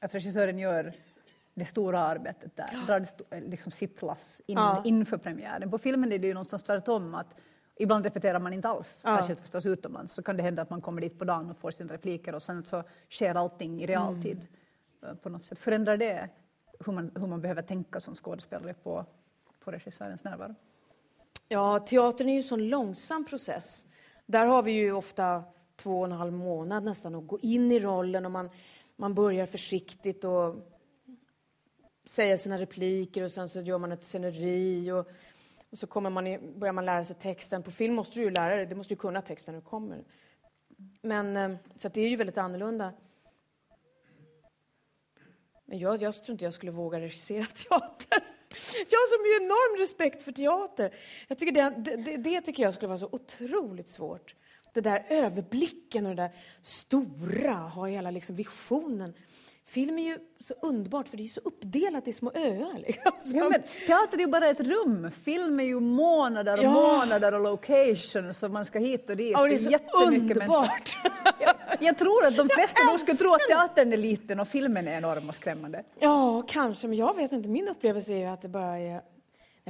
att regissören gör det stora arbetet där, drar det sto- liksom sitt lass in, Ja. inför premiären. På filmen är det ju någonstans tvärtom. Att ibland repeterar man inte alls, Ja. särskilt förstås utomlands. Så kan det hända att man kommer dit på dagen och får sina repliker och sen så sker allting i realtid Mm. eh, på något sätt. Förändrar det hur man, hur man behöver tänka som skådespelare på, på regissörens närvaro? Ja, teatern är ju en sån långsam process. Där har vi ju ofta två och en halv månad nästan att gå in i rollen och man, man börjar försiktigt och säga sina repliker och sen så gör man ett sceneri och, och så kommer man i, börjar man lära sig texten. På film måste du ju lära dig, du måste ju kunna texten när du kommer. Men, eh, så att det är ju väldigt annorlunda. Men jag, jag tror inte jag skulle våga regissera teater. Jag som har enorm respekt för teater. Jag tycker det, det, det, det tycker jag skulle vara så otroligt svårt. Det där överblicken och det där stora, ha hela liksom visionen. Film är ju så underbart för det är så uppdelat i små öar. Liksom. Så Ja, men teater är ju bara ett rum. Film är ju månader och Ja. månader och locations och man ska hit och dit. Ja, och det är så jättemycket underbart. Jag, jag tror att de flesta nog skulle tro att teatern är liten och filmen är enorm och skrämmande. Ja, kanske, men jag vet inte. Min upplevelse är ju att det bara är...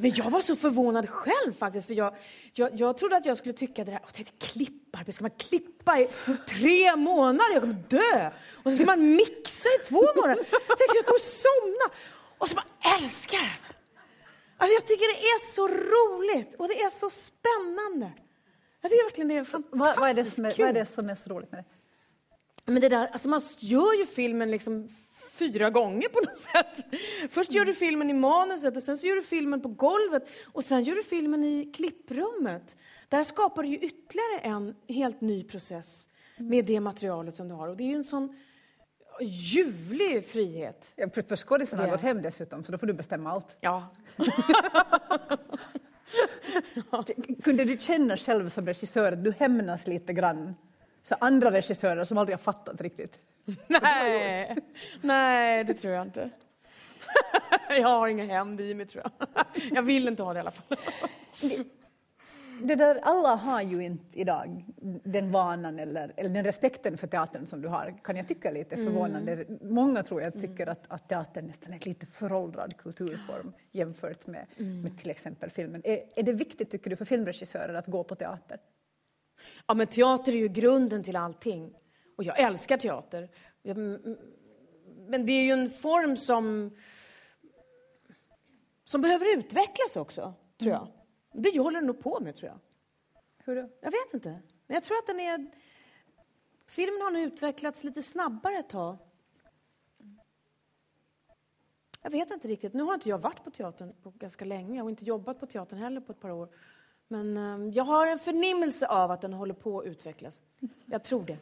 Men jag var så förvånad själv faktiskt, för jag, jag, jag trodde att jag skulle tycka det där, åh, det är klipparbete, ska man klippa i tre månader? Jag kommer dö! Och så ska man mixa i två månader. Jag tänkte jag kommer somna. Och så bara älskar jag alltså. alltså. Jag tycker det är så roligt och det är så spännande. Jag tycker verkligen det är fantastiskt Vad, vad, är det som är, kul. vad är det som är så roligt med det? Men det där, alltså man gör ju filmen liksom fyra gånger på något sätt. Först gör du filmen i manuset och sen så gör du filmen på golvet och sen gör du filmen i klipprummet. Där skapar du ju ytterligare en helt ny process med det materialet som du har. Och det är ju en sån ljuvlig frihet. Ja, för för skådisen har gått hem dessutom, så då får du bestämma allt. Ja. Kunde du känna själv som regissör att du hämnas lite grann? Så andra regissörer som aldrig har fattat riktigt. Nej, nej det tror jag inte. Jag har inga hämnd i mig tror jag. Jag vill inte ha det i alla fall. Det där, alla har ju inte idag den vanan eller, eller den respekten för teatern som du har, kan jag tycka lite förvånande. Många tror jag tycker att, att teatern nästan är en lite föråldrad kulturform jämfört med, med till exempel filmen. Är, är det viktigt, tycker du, för filmregissörer att gå på teater? Ja, men teater är ju grunden till allting. Och jag älskar teater. Men det är ju en form som, som behöver utvecklas också, tror jag. Det håller den nog på med, tror jag. Hur då? Jag vet inte. Men jag tror att den är... Filmen har nog utvecklats lite snabbare ett tag. Jag vet inte riktigt. Nu har inte jag varit på teatern på ganska länge och inte jobbat på teatern heller på ett par år. Men eh, jag har en förnimmelse av att den håller på att utvecklas. Jag tror det.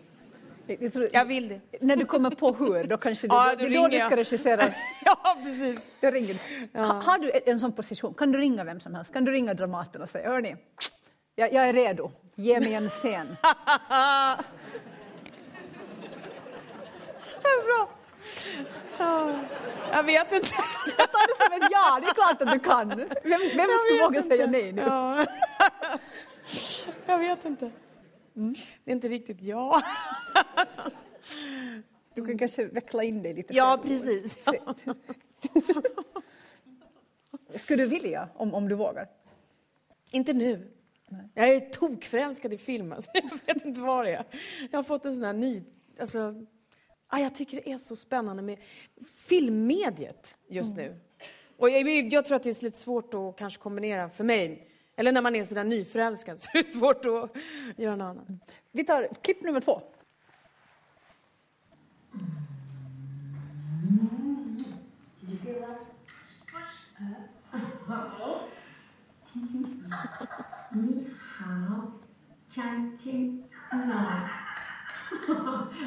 Jag, tror, Jag vill det. När du kommer på hur, då kanske det, Ja, då, då det är då du jag. ska regissera. Ja, precis. Då ringer du. Ha, har du en sån position, kan du ringa vem som helst? Kan du ringa Dramaten och säga, hörni, jag, jag är redo, ge mig en scen. Bra. Ja, Jag vet inte. Jag tar det som ett ja, det är klart att du kan. Vem, vem skulle våga säga nej nu? Ja. Jag vet inte. Det är inte riktigt ja. Du kan kanske veckla in dig lite. Ja, själv. precis. Skulle du vilja, om, om du vågar? Inte nu. Jag är tokförälskad i film. Alltså. Jag vet inte vad det är. Jag har fått en sån här ny... Alltså, ah, jag tycker det är så spännande med filmmediet just nu. Och jag, jag tror att det är lite svårt att kanske kombinera för mig. Eller när man är sådär nyförälskad så är det svårt att göra något annat. Vi tar klipp nummer två.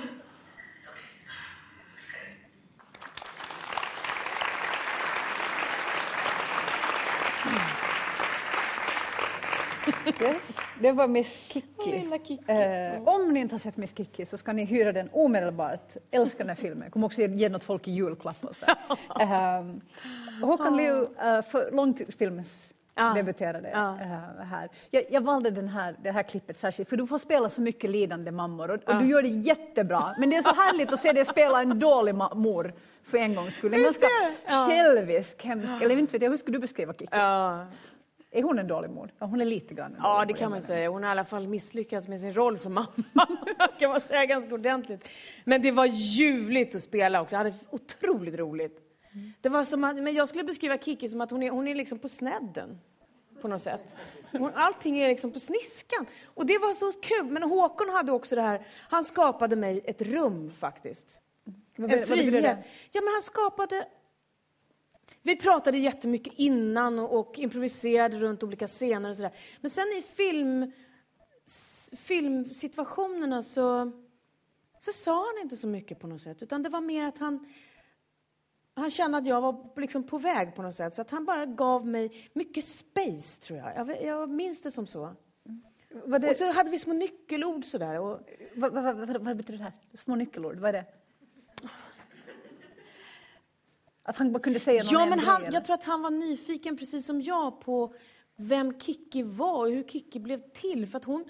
Yes. Det var Miss Kikki. Eh, om ni inte har sett Miss Kikki så ska ni hyra den omedelbart. Älskar den här filmen. Kommer också ge något folk i julklapp och så. Eh, Håkan Liu, eh, för debuterade. Äh, här. Jag, jag, valde den här, det här klippet särskilt för du får spela så mycket lidande mammor och, och du gör det jättebra. Men det är så härligt att se dig spela en dålig mor för en gångs skull. En ganska självisk, hemsk, eller inte vet jag, hur skulle du beskriva Kikki? Är hon en dålig mor? Ja, hon är lite grann en Ja, det kan man säga. Hon har i alla fall misslyckats med sin roll som mamma. kan man säga ganska ordentligt. Men det var ljuvligt att spela också. Jag hade otroligt roligt. Det var som att, men jag skulle beskriva Kiki som att hon är, hon är liksom på snedden. På något sätt. Hon, allting är liksom på sniskan. Och det var så kul. Men Håkon hade också det här, han skapade mig ett rum faktiskt. En frihet. Ja, men han skapade vi pratade jättemycket innan och, och improviserade runt olika scener och sådär. Men sen i film, filmsituationerna så, så sa han inte så mycket på något sätt. Utan det var mer att han, han kände att jag var liksom på väg på något sätt. Så att han bara gav mig mycket space, tror jag. Jag, jag minns det som så. Det... Och så hade vi små nyckelord sådär. Och... Vad, vad, vad, vad betyder det här? Små nyckelord, vad är det? Att han bara kunde säga någon Ja, men han, jag tror att han var nyfiken, precis som jag, på vem Kikki var och hur Kikki blev till. För att hon,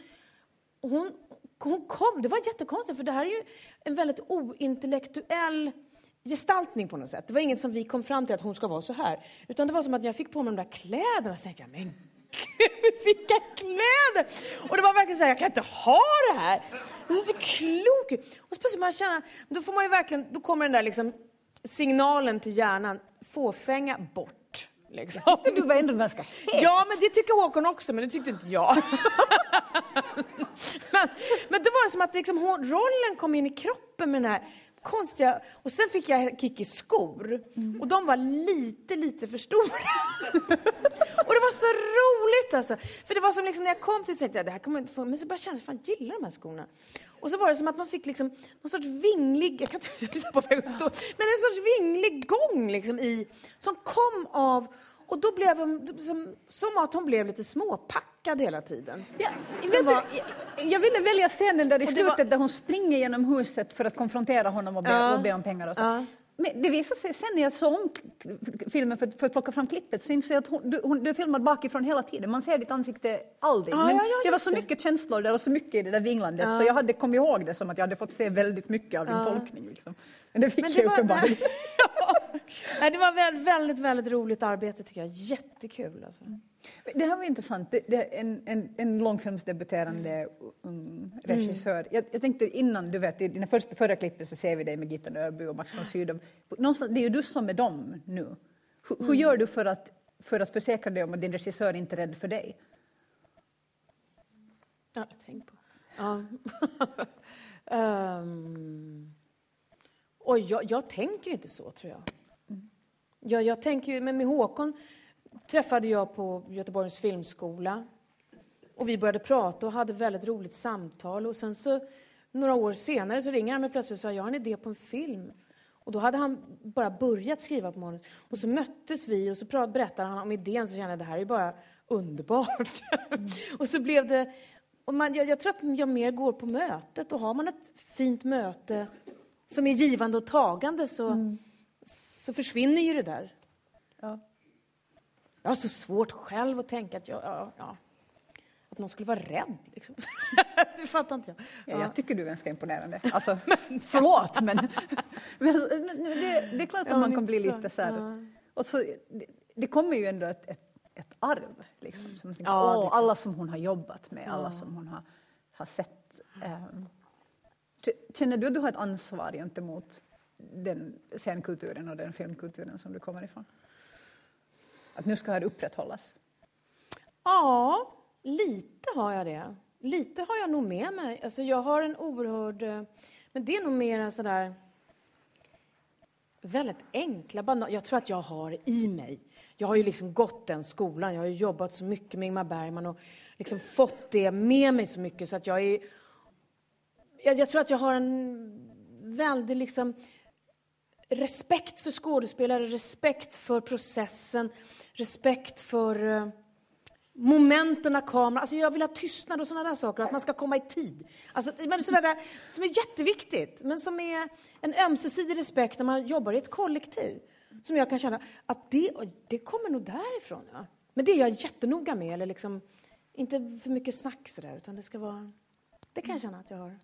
hon, hon kom, det var jättekonstigt, för det här är ju en väldigt ointellektuell gestaltning på något sätt. Det var inget som vi kom fram till att hon ska vara så här. Utan det var som att jag fick på mig de där kläderna och tänkte jag, men gud, vilka kläder! Och det var verkligen så här, jag kan inte ha det här! Det är så klok Och så plötsligt man känna, då får man ju verkligen, då kommer den där liksom signalen till hjärnan, fåfänga bort. Liksom. Du var ändå ganska het. Ja, men det tycker Håkon också, men det tyckte inte jag. men, men då var det som att liksom, rollen kom in i kroppen med den här konstiga... Och sen fick jag Kickis skor. Mm. Och de var lite, lite för stora. och det var så roligt alltså. För det var som liksom när jag kom till tänkte jag, det här kommer inte få... Men så började jag känna, fan jag gillar de här skorna. Och så var det som att man fick liksom någon sorts vinglig, jag kan inte på väg att stå, men en sorts vinglig gång liksom i, som kom av och då blev hon som, som att hon blev lite småpackad hela tiden. Ja, jag, var, jag, jag ville välja scenen där i slutet var, där hon springer genom huset för att konfrontera honom och be, ja, och be om pengar och så. Ja. Men det visade sig sen när jag såg om filmen för, för att plocka fram klippet så insåg jag att hon, du, hon, du är filmad bakifrån hela tiden. Man ser ditt ansikte aldrig. Ah, men ja, ja, det var så mycket känslor där och så mycket i det där vinglandet ah. så jag hade kommit ihåg det som att jag hade fått se väldigt mycket av din ah. tolkning. Liksom. Men det fick men det jag uppenbarligen. Nej, det var väldigt, väldigt, väldigt roligt arbete tycker jag. Jättekul alltså. Det här var intressant. Det, det en, en, en långfilmsdebuterande um, regissör. Mm. Jag, jag, tänkte innan, du vet, i dina första, förra klippet så ser vi dig med Gitta Nörby och Max von Sydow. Någonstans, det är ju du som är dem nu. H mm. Hur gör du för att, för att försäkra dig om att din regissör inte är rädd för dig? Ja, jag tänkt på. Ja. um. Och jag, jag, tänker inte så, tror jag. Jag, jag tänker, men med Håkon träffade jag på Göteborgs filmskola. Och vi började prata och hade väldigt roligt samtal. Och sen så, några år senare så ringer han mig plötsligt och sa jag har en idé på en film. Och då hade han bara börjat skriva på manus. Och så möttes vi och så berättade han om idén så kände jag det här är bara underbart. Mm. och så blev det... Och man, jag, jag tror att jag mer går på mötet och har man ett fint möte som är givande och tagande så, mm. så försvinner ju det där. Ja. Jag har så svårt själv att tänka att, jag, ja, ja, att någon skulle vara rädd. Liksom. det fattar inte jag. Ja. Jag tycker du är ganska imponerande. Alltså, förlåt, men, men det, det, är klart att man kan bli lite så här... Och så, det, det kommer ju ändå ett, ett, ett arv. Liksom, som tänker, åh, alla som hon har jobbat med, alla som hon har, har sett. Um, Känner du att du har ett ansvar gentemot den scenkulturen och den filmkulturen som du kommer ifrån? Att nu ska det upprätthållas? Ja, lite har jag det. Lite har jag nog med mig. Alltså jag har en oerhörd... Eh, men det är nog mer sådär väldigt enkla, banal... Jag tror att jag har det i mig. Jag har ju liksom gått den skolan. Jag har jobbat så mycket med Ingmar Bergman och liksom fått det med mig så mycket så att jag är jag, jag tror att jag har en väldig liksom, respekt för skådespelare, respekt för processen, respekt för uh, momenten av kameran. Alltså jag vill ha tystnad och sådana där saker, att man ska komma i tid. Alltså, men sådana där, som är jätteviktigt, men som är en ömsesidig respekt när man jobbar i ett kollektiv. Som jag kan känna att det, det kommer nog därifrån. Ja. Men det är jag jättenoga med. Eller liksom, inte för mycket snack sådär, utan det ska vara... Det kan jag känna att jag har.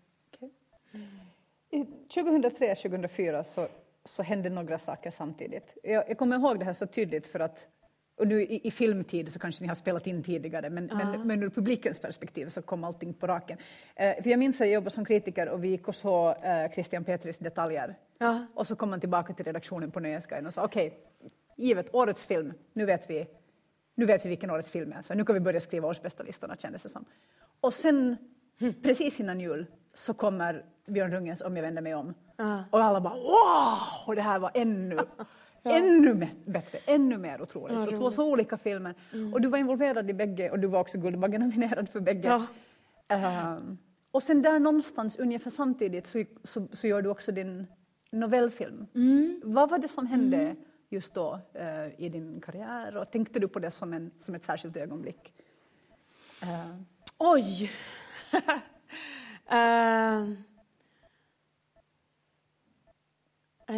I 2003-2004 så, så hände några saker samtidigt. Jag, jag kommer ihåg det här så tydligt för att och nu i, i filmtid så kanske ni har spelat in tidigare, men, Ja. men, men ur publikens perspektiv så kom allting på raken. Eh, för jag minns att jag jobbade som kritiker och vi gick och såg eh, Christian Petris detaljer. Ja. Och så kom man tillbaka till redaktionen på Nöjesguiden och sa okej, givet årets film, nu vet vi nu vet vi vilken årets film är, så nu kan vi börja skriva årsbästa listorna kändes det som. Och sen, precis innan jul, så kommer Björn Rungens Om jag vänder mig om. Ja. Och alla bara wow! Och det här var ännu, ännu me- bättre, ännu mer otroligt. Ja, och två så olika filmer. Och du var involverad i bägge och du var också Guldbaggenominerad för bägge. Ja. Ehm, och sen där någonstans ungefär samtidigt så, så, så gör du också din novellfilm. Mm. Vad var det som hände just då eh, i din karriär och tänkte du på det som, en, som ett särskilt ögonblick? Eh, Oj! Eh, eh,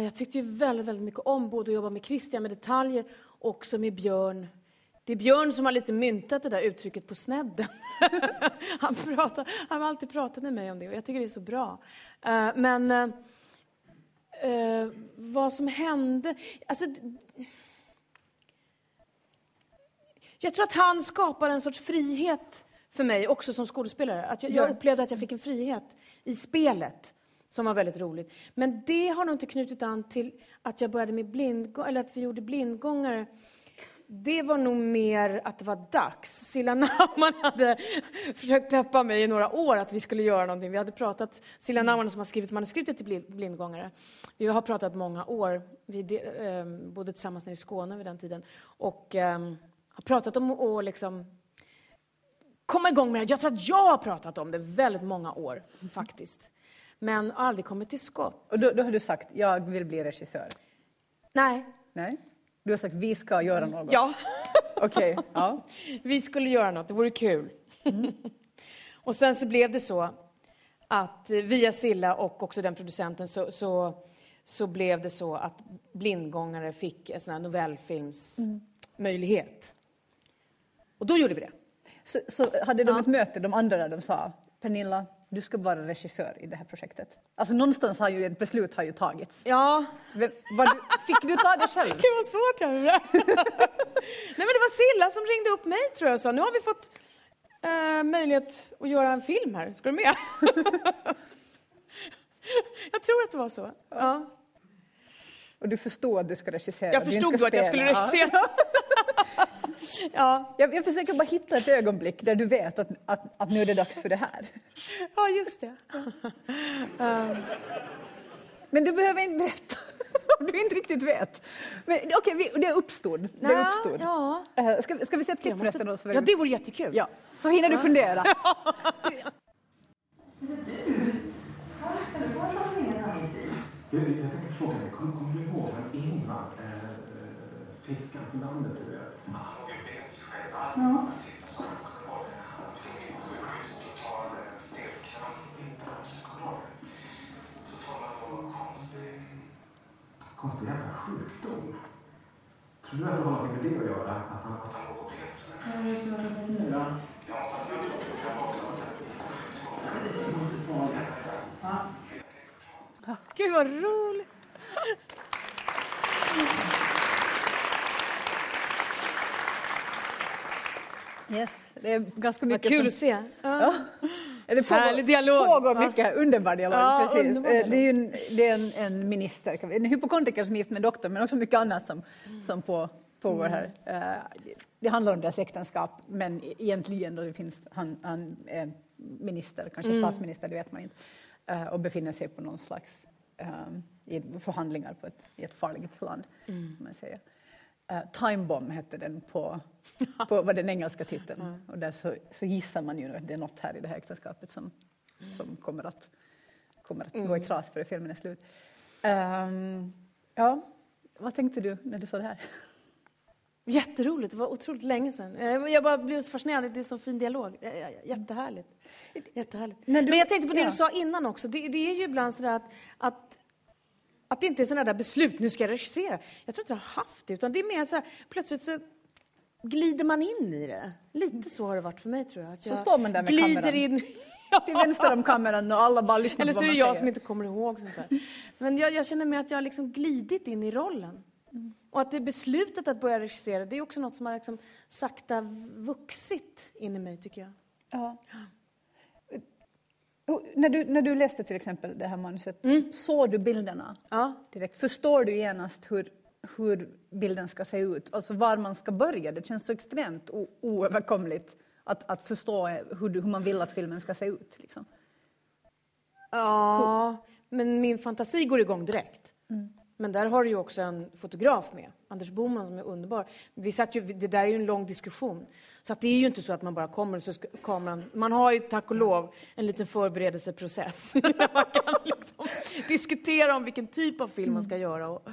jag tyckte ju väldigt, väldigt mycket om både att jobba med Christian med detaljer och också med Björn. Det är Björn som har lite myntat det där uttrycket på snedden. han, pratar, han har alltid pratat med mig om det och jag tycker det är så bra. Eh, men eh, eh, vad som hände... Alltså, jag tror att han skapade en sorts frihet för mig också som skådespelare. Att jag, jag Ja. upplevde att jag fick en frihet i spelet som var väldigt roligt. Men det har nog inte knutit an till att jag började med blindgång, eller att vi gjorde blindgångare. Det var nog mer att det var dags. Silla Naumann hade försökt peppa mig i några år att vi skulle göra någonting. Vi hade pratat, Silla Naumann som har skrivit manuskriptet till Blind- Blindgångare. Vi har pratat många år. Vi eh, bodde tillsammans nere i Skåne vid den tiden. Och eh, har pratat om att liksom komma igång med det. Jag tror att jag har pratat om det väldigt många år faktiskt. Men har aldrig kommit till skott. och då, då har du sagt, jag vill bli regissör. Nej. Nej? Du har sagt, vi ska göra något. Ja. Okej, ja. Vi skulle göra något, det vore kul. och sen så blev det så att eh, via Silla och också den producenten så, så, så blev det så att Blindgångare fick en sån här novellfilmsmöjlighet. Och då gjorde vi det. Så, så hade de Ja. ett möte, de andra, där de sa, Pernilla, du ska vara regissör i det här projektet. Alltså någonstans har ju ett beslut har ju tagits. Ja. Var du, fick du ta det själv? Gud vad svårt jag det. Nej men det var Silla som ringde upp mig tror jag och sa, nu har vi fått eh, möjlighet att göra en film här, ska du med? jag tror att det var så. Ja. Och du förstod att du ska regissera? Jag förstod att jag skulle regissera. ja. Jag, jag försöker bara hitta ett ögonblick där du vet att, att, att nu är det dags för det här. ja, just det. Ehm, Men du behöver inte berätta om du inte riktigt vet. Men okej, vi- det uppstod. Det nej, uppstod. Ja. Eh, Ska, vi- ska vi se ett klipp måste- förresten? Då, så ja, det vore jättekul. Ja, så hinner du fundera. Du, jag tänkte fråga dig, kommer, du ihåg fiskan på landet, du vet? Han. Ja. Sista som jag kommer ihåg, han fick in på sjukhus och total stelkramp i bromsen, kommer du ihåg det? Så sa man att det var en konstig, konstig jävla sjukdom. Tror du att det har någonting med det att göra? Att han, att låg jag det är då. Att han gjorde det. Jag vaknade måste fråga. Ja. Gud vad roligt. Yes, det är ganska Vad mycket kul som... att se. Ja. Det pågår, Härlig dialog. pågår Ja. mycket underbar dialog. Ja, precis. underbar Eh, dialog. Det är en, det är en, en minister, en hypokondriker som är gift med doktorn, men också mycket annat som, som på, pågår här. Eh, Det handlar om deras äktenskap, men e- egentligen då det finns, han, han minister, kanske Mm. statsminister, det vet man inte, eh, och befinner sig på någon slags eh, i förhandlingar på ett, i ett farligt land, Mm. man säga. Uh, Time Bomb hette den på, på var den engelska titeln. Mm. Och där så, så gissar man ju att det är något här i det här äktenskapet som, som kommer att, kommer att gå i Mm. kras före filmen är slut. Ehm, ja, vad tänkte du när du såg det här? Jätteroligt, det var otroligt länge sedan. Eh, Jag bara blev så fascinerad, det är så fin dialog. Eh, eh, Jättehärligt. Jättehärligt. När du- Men jag tänkte på det ja. du sa innan också, det, det är ju ibland sådär att, att att det inte är sådana där beslut, nu ska jag regissera. Jag tror inte jag har haft det, utan det är mer så här, plötsligt så glider man in i det. Lite så har det varit för mig tror jag. Att Så jag står man där med glider kameran. in. Till vänster om kameran och alla bara lyssnar Eller så är det jag säger. som inte kommer ihåg sånt där. Men jag, jag känner mig att jag har liksom glidit in i rollen. Och att det beslutet att börja regissera, det är också något som har liksom sakta vuxit in i mig tycker jag. Ja. När du, när du läste till exempel det här manuset, Mm. såg du bilderna direkt? Förstår du genast hur, hur bilden ska se ut? Alltså var man ska börja? Det känns så extremt oöverkomligt att, att förstå hur, hur man vill att filmen ska se ut. Liksom. Ja, men min fantasi går igång direkt. Mm. Men där har du ju också en fotograf med, Anders Boman som är underbar. Vi satt ju, det där är ju en lång diskussion. Så att det är ju inte så att man bara kommer och så ska kameran... Man har ju tack och lov en liten förberedelseprocess. man kan liksom diskutera om vilken typ av film man ska göra. Och,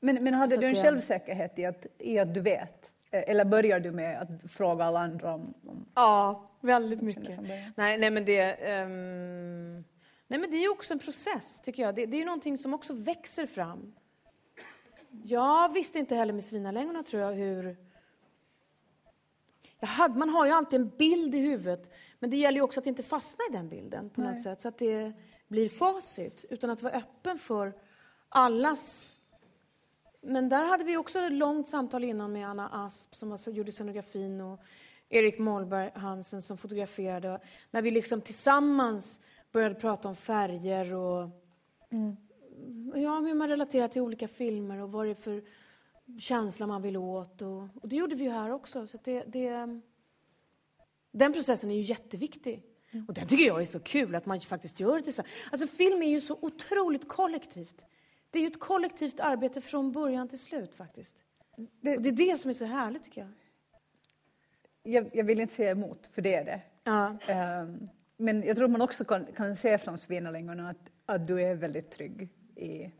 Men, men hade Så du en självsäkerhet i att, i att du vet? Eh, Eller börjar du med att fråga alla andra om... om Ja, väldigt mycket. Nej, nej, men det, ehm, nej, men det är också en process, tycker jag. Det, det är någonting som också växer fram. Jag visste inte heller med svinalängorna, tror jag, hur... Jag hade, man har ju alltid en bild i huvudet, men det gäller ju också att inte fastna i den bilden på Nej. något sätt, så att det blir facit, utan att vara öppen för allas men där hade vi också ett långt samtal innan med Anna Asp som alltså gjorde scenografin och Erik Mollberg Hansen som fotograferade. När vi liksom tillsammans började prata om färger och ja, hur man relaterar till olika filmer och vad det är för känsla man vill åt. Och, och det gjorde vi ju här också. Så det, det, den processen är ju jätteviktig. Och den tycker jag är så kul att man faktiskt gör det tillsammans. Alltså film är ju så otroligt kollektivt. Det är ju ett kollektivt arbete från början till slut faktiskt. Det, och det är det som är så härligt tycker jag. jag, jag vill inte säga emot, för det är det. Ja. Ehm, men jag tror man också kan, kan se från Svinalängorna att, att du är väldigt trygg i,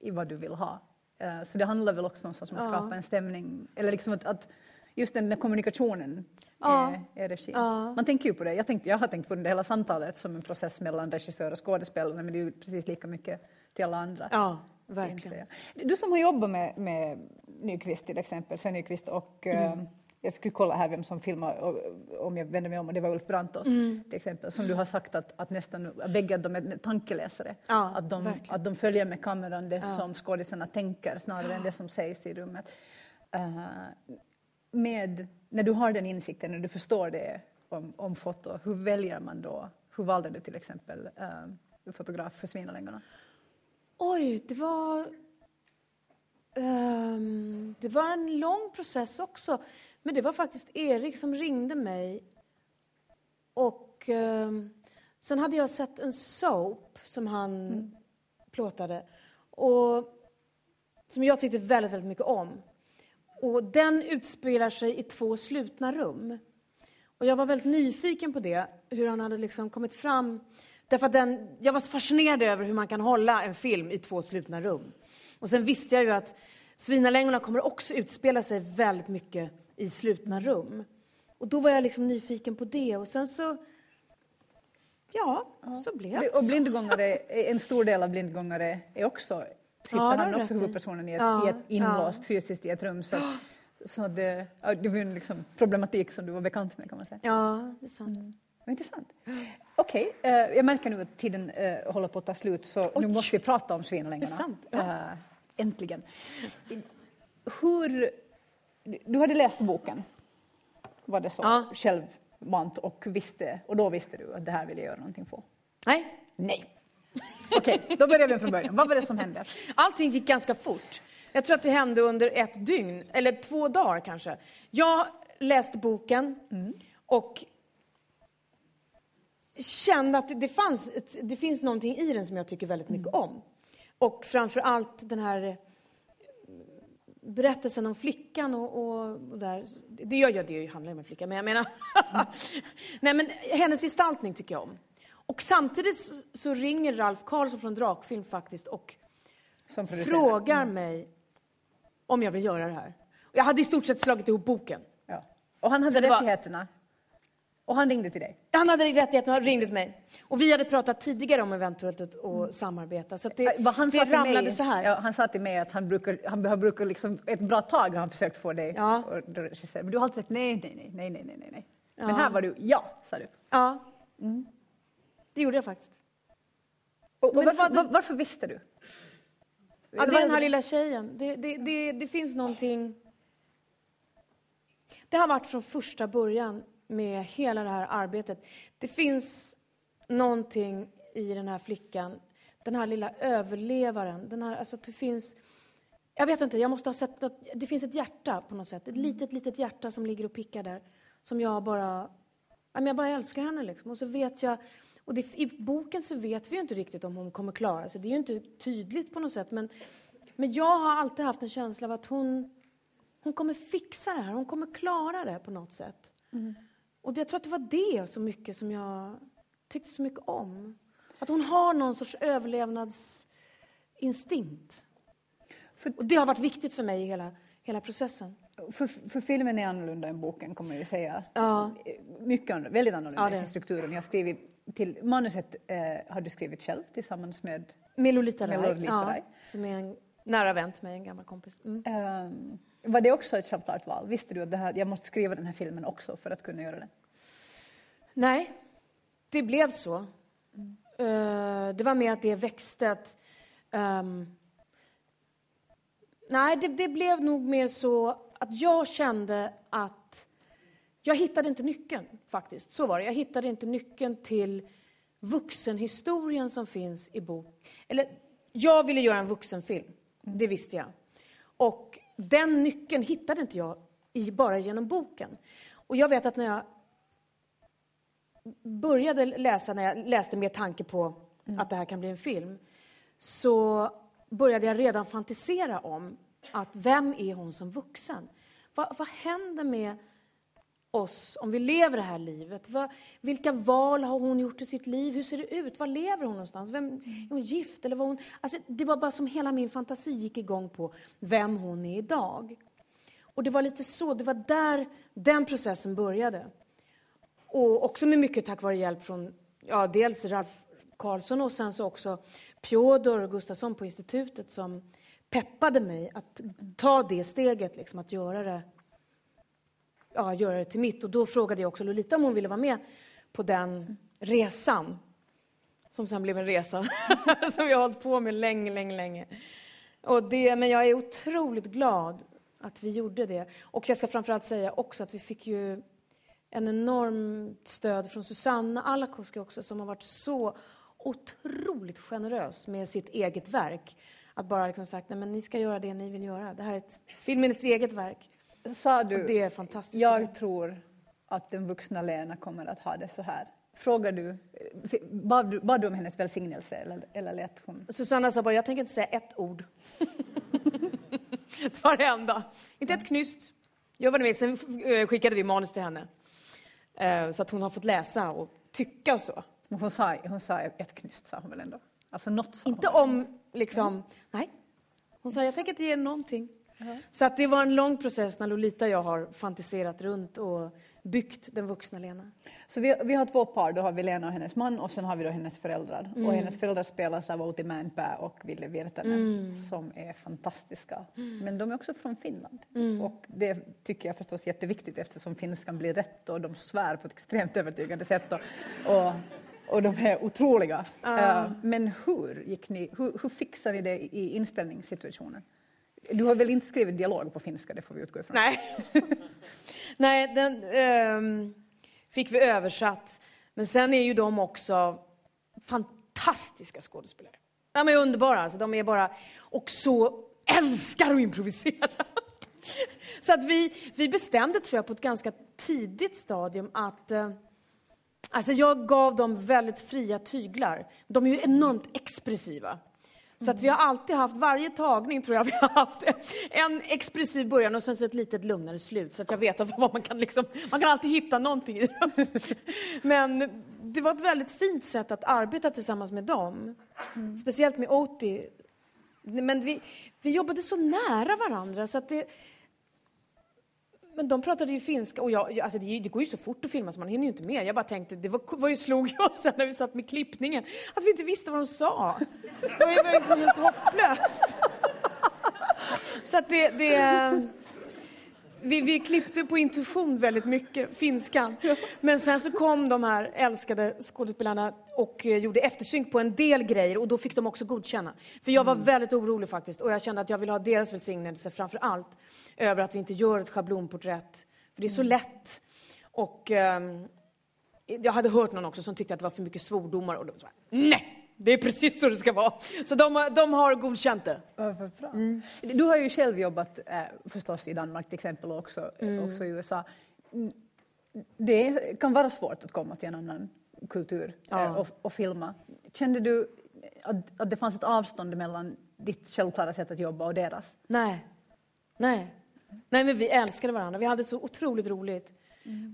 i vad du vill ha. Eh, så det handlar väl också om att Ja. skapa en stämning, eller liksom att, att just den där kommunikationen Ja. är, är regin. Ja. Man tänker ju på det, jag, tänkte, jag har tänkt på det hela samtalet som en process mellan regissör och skådespelare, men det är ju precis lika mycket till alla andra. Ja, verkligen. Du som har jobbat med, med Nyqvist till exempel, Sven Nyqvist och eh, Mm. Jag skulle kolla här vem som filmar och- om jag vänder mig om och det var Ulf Brantos Mm. till exempel som du har sagt att, att nästan bägge de är tankeläsare. Ja, att, de, verkligen. att de följer med kameran det Ja. som skådisarna tänker snarare än det som sägs i rummet. Eh, med, när du har den insikten, när du förstår det om, om foto, hur väljer man då? Hur valde du till exempel uh, fotograf för Svinalängorna? Oj, det var... ehm, det var en lång process också. Men det var faktiskt Erik som ringde mig. Och eh, sen hade jag sett en soap som han plåtade. Och som jag tyckte väldigt, väldigt mycket om. Och den utspelar sig i två slutna rum. Och jag var väldigt nyfiken på det, hur han hade liksom kommit fram. Därför att den, jag var så fascinerad över hur man kan hålla en film i två slutna rum. Och sen visste jag ju att Svinalängorna kommer också utspela sig väldigt mycket i slutna rum. Och då var jag liksom nyfiken på det. Och sen så, ja, så blev det Och blindgångare, en stor del av blindgångare är också, sitter Ja, han också huvudpersonen i ett, Ja, i ett inlåst ja. fysiskt i ett rum. Så, så det, ja, det var en liksom problematik som du var bekant med kan man säga. Ja, det är sant. Vad intressant. Okej, eh, jag märker nu att tiden eh, håller på att ta slut så nu måste vi prata om Svinalängorna. Det är sant, ja. Eh, äntligen. Hur, du hade läst boken, var det så? Ja. Självmant och visste, och då visste du att det här vill jag göra någonting på? Nej. Nej. Okej, då börjar vi från början. Vad var det som hände? Allting gick ganska fort. Jag tror att det hände under ett dygn, eller två dagar kanske. Jag läste boken och kände att det, fanns det finns någonting i den som jag tycker väldigt mycket om. Och framför allt den här berättelsen om flickan och, och, och där. Det gör jag, det handlar ju om en flicka, men jag menar... Nej, men hennes gestaltning tycker jag om. Och samtidigt så, så ringer Ralf Karlsson från Drakfilm faktiskt och frågar Mm. mig om jag vill göra det här. Och jag hade i stort sett slagit ihop boken. Ja. Och han hade Så rättigheterna? Och han ringde till dig? Han hade rättigheten och ringde till mig. Och vi hade pratat tidigare om eventuellt att att samarbeta. Så det, Vad han, det sa ramlade mig, så här. Ja, han sa till mig att han brukar, han brukar liksom, ett bra tag har han försökt få dig Ja. regissera. Men du har alltid sagt nej, nej, nej, nej, nej, nej. Ja. Men här var du ja, sa du. Ja. Det gjorde jag faktiskt. Och, och varför, var- var, varför visste du? Ja, det är den här lilla tjejen. Det, det, det, det finns någonting... Det har varit från första början med hela det här arbetet. Det finns någonting i den här flickan, den här lilla överlevaren. Den här, alltså det finns... Jag vet inte, jag måste ha sett att det finns ett hjärta på något sätt. Ett litet, litet hjärta som ligger och pickar där. Som jag bara... Jag bara älskar henne liksom. Och så vet jag... Och det, I boken så vet vi ju inte riktigt om hon kommer klara sig. Det är ju inte tydligt på något sätt. Men, men jag har alltid haft en känsla av att hon, hon kommer fixa det här. Hon kommer klara det på något sätt. Och jag tror att det var det så mycket som jag tyckte så mycket om. Att hon har någon sorts överlevnadsinstinkt. och det har varit viktigt för mig i hela, hela processen. För, för filmen är annorlunda än boken, kommer jag ju säga. Ja. Mycket annorlunda, väldigt annorlunda Ja, i strukturen. Jag skrivit till, manuset eh, har du skrivit själv tillsammans med Med Lolita ja, som är en nära vän till mig, en gammal kompis. Mm. Ehm, var det också ett självklart val? Visste du att det här, jag måste skriva den här filmen också för att kunna göra den? Nej, det blev så. Eh, det var mer att det växte. Att, ehm, nej, det, det blev nog mer så att jag kände att jag hittade inte nyckeln, faktiskt. Så var det. Jag hittade inte nyckeln till vuxenhistorien som finns i bok. Eller, jag ville göra en vuxenfilm, det visste jag. Och den nyckeln hittade inte jag i, bara genom boken. Och jag vet att när jag började läsa, när jag läste med tanke på att det här kan bli en film, så började jag redan fantisera om att vem är hon som vuxen? Vad, vad händer med oss om vi lever det här livet? Vilka val har hon gjort i sitt liv? Hur ser det ut? Var lever hon någonstans? Vem, är hon gift? Eller var hon, alltså, det var bara som hela min fantasi gick igång på vem hon är idag. Och det var lite så, det var där den processen började. Och också med mycket tack vare hjälp från ja, dels Ralf Karlsson och sen så också Piotr Gustafsson på institutet som peppade mig att ta det steget, liksom, att göra det, ja, göra det till mitt. Och då frågade jag också Lolita om hon ville vara med på den resan. Som sen blev en resa som jag har hållit på med länge, länge, länge. Och det, men jag är otroligt glad att vi gjorde det. Och jag ska framförallt säga också att vi fick ju en enorm stöd från Susanna Alakoski också som har varit så otroligt generös med sitt eget verk. Att bara liksom sagt, nej men ni ska göra det ni vill göra. Det här är ett, filmen är ett eget verk. Sa du, Och det är fantastiskt. jag tror att den vuxna Lena kommer att ha det så här. Frågar du, bad du, bad du om hennes välsignelse eller, eller lät hon? Susanna sa bara, jag tänker inte säga ett ord. det var det enda. Inte ett knyst. Vad ni vill. Sen eh, skickade vi manus till henne. Eh, Så att hon har fått läsa och tycka och så. Men Hon sa, hon sa ett knyst, sa hon väl ändå? Alltså något sa Inte hon. om, liksom, nej. Hon sa, jag tänker inte ge er någonting. Så att det var en lång process när Lolita och jag har fantiserat runt och byggt den vuxna Lena. Så vi, vi har två par, då har vi Lena och hennes man och sen har vi då hennes föräldrar. Mm. Och hennes föräldrar spelas av Outi Mäenpää och Ville Virtanen Mm. som är fantastiska. Men de är också från Finland. Mm. Och det tycker jag förstås är jätteviktigt eftersom finskan blir rätt och de svär på ett extremt övertygande sätt. Och, och, och de är otroliga. Eh, men hur, gick ni, hur, hur fixar ni det i inspelningssituationen? Du har väl inte skrivit dialog på finska, det får vi utgå ifrån? Nej. Nej, den um, fick vi översatt. Men sen är ju de också fantastiska skådespelare. De är underbara, alltså. de är bara... Och så älskar att improvisera. Så att vi, vi bestämde, tror jag, på ett ganska tidigt stadium att... Eh, alltså jag gav dem väldigt fria tyglar. De är ju enormt expressiva. Så att vi har alltid haft, varje tagning tror jag vi har haft en expressiv början och sen så ett litet lugnare slut. Så att jag vet att vad man kan liksom, man kan alltid hitta någonting i dem. Men det var ett väldigt fint sätt att arbeta tillsammans med dem. Speciellt med Oti. Men vi, vi jobbade så nära varandra så att det... Men de pratade ju finska och jag, alltså det, det, går ju så fort att filma så man hinner ju inte med. Jag bara tänkte, det var, var ju slog oss sen när vi satt med klippningen, att vi inte visste vad de sa. Det var ju liksom helt hopplöst. Så att det, det vi, vi klippte på intuition väldigt mycket, finskan. Men sen så kom de här älskade skådespelarna och eh, gjorde eftersynk på en del grejer och då fick de också godkänna. För jag var Mm. väldigt orolig faktiskt och jag kände att jag ville ha deras välsignelse framför allt över att vi inte gör ett schablonporträtt. För det är så Mm. lätt. Och ehm, jag hade hört någon också som tyckte att det var för mycket svordomar och då jag, nej! Det är precis så det ska vara. Så de, har- de har godkänt det. Ja, bra. Du har ju själv jobbat eh, förstås i Danmark till exempel och också, Mm. också i USA. Mm, Det kan vara svårt att komma till en annan kultur Ja. eh, och, och filma. Kände du att, att det fanns ett avstånd mellan ditt självklara sätt att jobba och deras? Nej. Nej. Nej, men vi älskade varandra. Vi hade så otroligt roligt.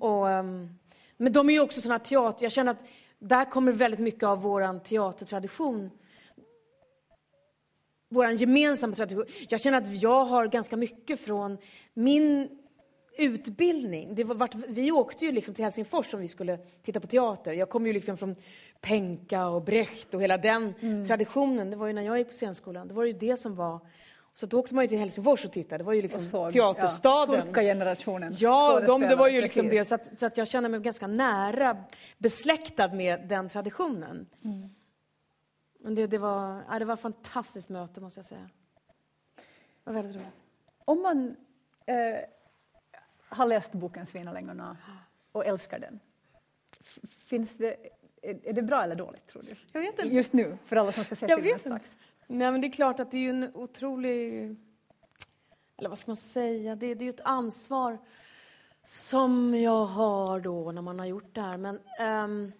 Och, ehm, men de är ju också såna teater... Jag känner att där kommer väldigt mycket av vår teatertradition. Vår gemensamma tradition. Jag känner att jag har ganska mycket från min utbildning. Det var vart, vi åkte ju liksom till Helsingfors om vi skulle titta på teater. Jag kom ju liksom från Penka och Brecht och hela den traditionen. Det var ju när jag gick på scenskolan. Det var ju det som var... Så då åkte man ju till Helsingfors och tittade. Det var ju liksom såg, teaterstaden. Ja, Pulka-generationens Ja, de, det var ju skådespelare, liksom precis. det. Så att, så att jag känner mig ganska nära besläktad med den traditionen. Mm. Men det, det, var, ja, det var ett fantastiskt möte, måste jag säga. Det var väldigt roligt. Om man eh, har läst boken Svinalängarna och älskar den, finns det, är, är det bra eller dåligt tror du? Jag vet inte. Just nu, för alla som ska se Jag filmen vet inte. Nej, men det är klart att det är ju en otrolig... Eller vad ska man säga? Det, det är ju ett ansvar som jag har då när man har gjort det här. Men um,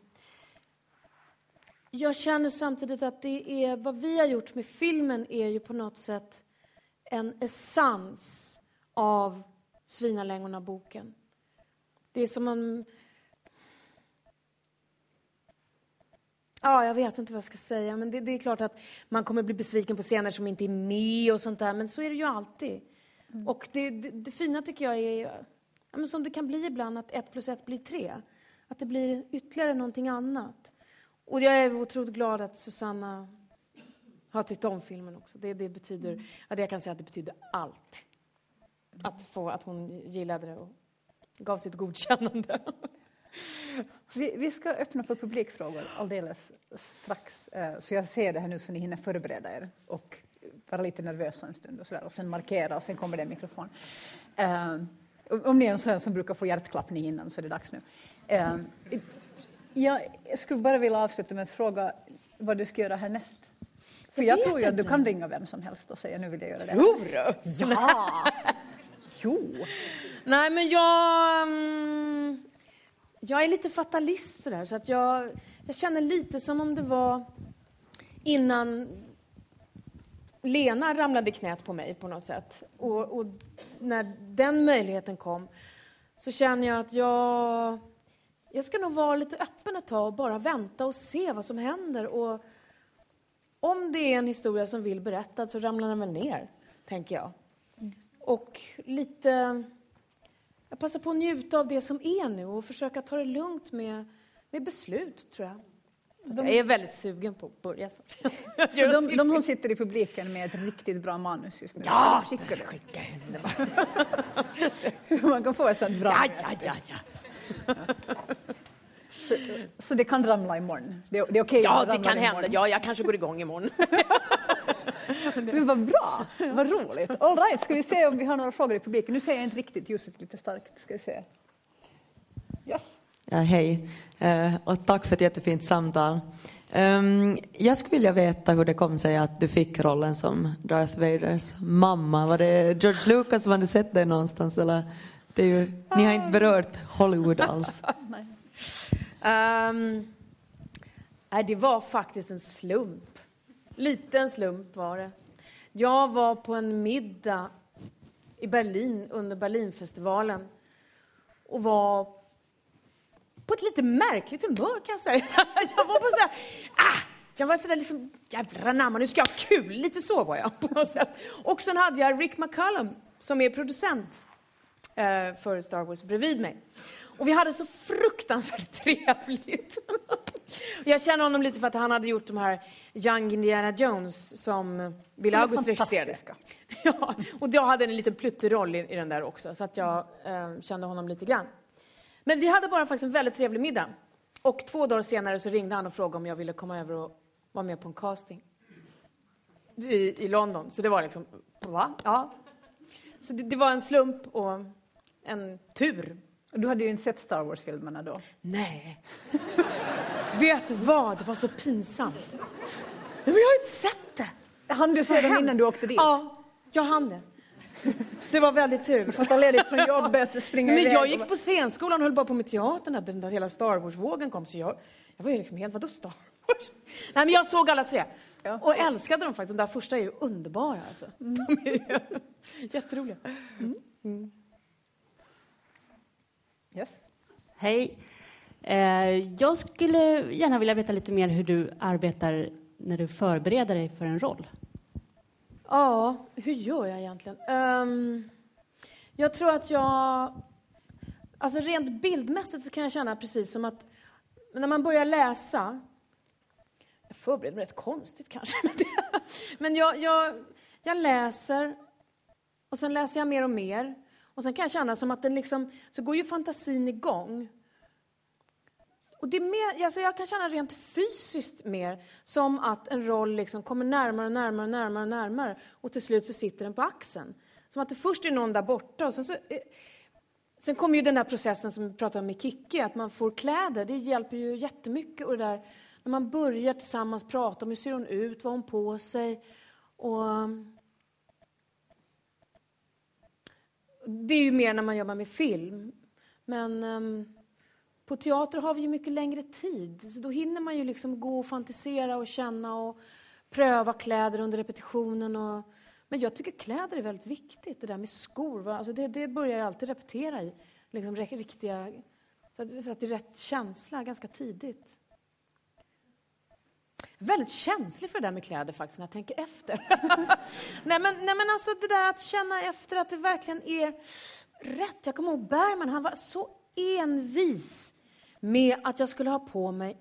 jag känner samtidigt att det är vad vi har gjort med filmen är ju på något sätt en essens av Svinalängorna-boken. Det är som en... Ja, jag vet inte vad jag ska säga, men det, det är klart att man kommer bli besviken på scener som inte är med och sånt där, men så är det ju alltid. Och det, det, det fina tycker jag är, ja, men som det kan bli ibland, att ett plus ett blir tre. Att det blir ytterligare någonting annat. Och jag är otroligt glad att Susanna har tyckt om filmen också. Det, det betyder, ja, det jag kan säga att det betyder allt. Att, få, att hon gillade det och gav sitt godkännande. Vi, vi ska öppna för publikfrågor alldeles strax. Eh, Så jag ser det här nu så ni hinner förbereda er och vara lite nervösa en stund och, så där, och sen markera och sen kommer det en mikrofon. Eh, Om ni är en sån som brukar få hjärtklappning innan så är det dags nu. Eh, Jag skulle bara vilja avsluta med att fråga vad du ska göra härnäst. För Jag jag, tror ju att du kan ringa vem som helst och säga nu vill jag göra det. Tror du? Ja! Jo! Nej, men jag... Jag är lite fatalist sådär, så att jag, jag känner lite som om det var innan Lena ramlade i knät på mig på något sätt. Och, och när den möjligheten kom så känner jag att jag... Jag ska nog vara lite öppen ett tag och bara vänta och se vad som händer. Och om det är en historia som vill berättad så ramlar den väl ner, tänker jag. Och lite... Jag passar på att njuta av det som är nu och försöka ta det lugnt med, med beslut, tror jag. De- Jag är väldigt sugen på att börja snart. Så de, de som sitter i publiken med ett riktigt bra manus just nu, Ja, det. skicka in Hur man kan få ett sånt bra Ja, ja, ja, ja. Så, så det kan ramla imorgon? Det, det är okej Ja, om det kan hända. Ja, jag kanske går igång imorgon. Men vad bra, vad roligt. All right, ska vi se om vi har några frågor i publiken. Nu ser jag inte riktigt ljuset lite starkt. Ska vi se. Yes. Ja, hej, Eh, och tack för ett jättefint samtal. Ehm, jag skulle vilja veta hur det kom sig att du fick rollen som Darth Vaders mamma. Var det George Lucas som hade sett dig någonstans? Eller? Det är ju, ni har inte berört Hollywood alls. Nej, det var faktiskt en slump. Liten slump var det. Jag var på en middag i Berlin under Berlinfestivalen och var på ett lite märkligt humör kan jag säga. Jag var på så här, ah, jag var sådär liksom, jävlar anamma, nu ska jag ha kul. Lite så var jag på något sätt. Och sen hade jag Rick McCallum som är producent eh, för Star Wars bredvid mig. Och vi hade så fruktansvärt trevligt. Jag känner honom lite för att han hade gjort de här Young Indiana Jones som Bill August regisserade. Ja, och jag hade en liten plutteroll i, i den där också, så att jag eh, kände honom lite grann. Men vi hade bara faktiskt en väldigt trevlig middag. Och två dagar senare så ringde han och frågade om jag ville komma över och vara med på en casting. I, i London. Så det var liksom, va? Ja. Så det, det var en slump och en tur. Du hade ju inte sett Star Wars-filmerna då. Nej. Vet vad? Det var så pinsamt. Men jag har inte sett det. Hann du se dem innan du åkte dit? Ja, jag hann det. Det var väldigt tur. Du får ta ledigt från jobbet, springa Men jag gick bara- på scenskolan och höll bara på med teatern när den där hela Star Wars-vågen kom. Så jag, jag var ju liksom helt, vadå Star Wars? Nej men jag såg alla tre. Och älskade dem faktiskt. De där första är ju underbara alltså. Mm. De är ju jätteroliga. Mm. Yes. Hej. Eh, jag skulle gärna vilja veta lite mer hur du arbetar när du förbereder dig för en roll. Ja, hur gör jag egentligen? Ehm, jag tror att jag... Alltså rent bildmässigt så kan jag känna precis som att när man börjar läsa... Jag förbereder mig rätt konstigt kanske. Men, jag, jag, jag läser och sen läser jag mer och mer. Och sen kan jag känna som att den liksom, så går ju fantasin igång. Och det är mer, alltså jag kan känna rent fysiskt mer som att en roll liksom kommer närmare och närmare och närmare och närmare och till slut så sitter den på axeln. Som att det först är någon där borta och sen så... Eh, sen kommer ju den där processen som vi pratade om med Kikki, att man får kläder. Det hjälper ju jättemycket. Och det där, när man börjar tillsammans prata om hur ser hon ut, vad har hon på sig. Och det är ju mer när man jobbar med film. Men um, på teater har vi ju mycket längre tid. Så då hinner man ju liksom gå och fantisera och känna och pröva kläder under repetitionen. Och, men jag tycker kläder är väldigt viktigt. Det där med skor, va? Alltså det, det börjar jag alltid repetera i. Liksom riktiga, så att, så att det är rätt känsla ganska tidigt. Jag är väldigt känslig för det där med kläder faktiskt när jag tänker efter. nej, men, nej men alltså det där att känna efter att det verkligen är rätt. Jag kommer ihåg Bergman, han var så envis med att jag skulle ha på mig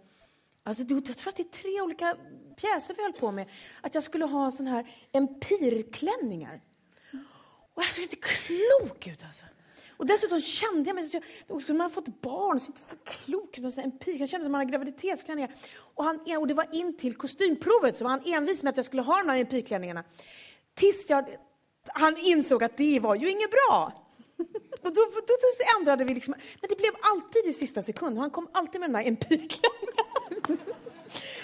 Alltså, jag tror att det är tre olika pjäser vi höll på med. Att jag skulle ha sån här empirklänningar. Och jag såg inte klok ut alltså. Och dessutom kände jag mig... som skulle man ha fått barn så inte för klok en pik. Jag kände som man hade graviditetsklänningar. Och, han, och det var in till kostymprovet så var han envis med att jag skulle ha de här empirklänningarna. Tills jag, han insåg att det var ju inget bra. Och då, då, då ändrade vi liksom. Men det blev alltid i sista sekund. Han kom alltid med de här empirklänningarna.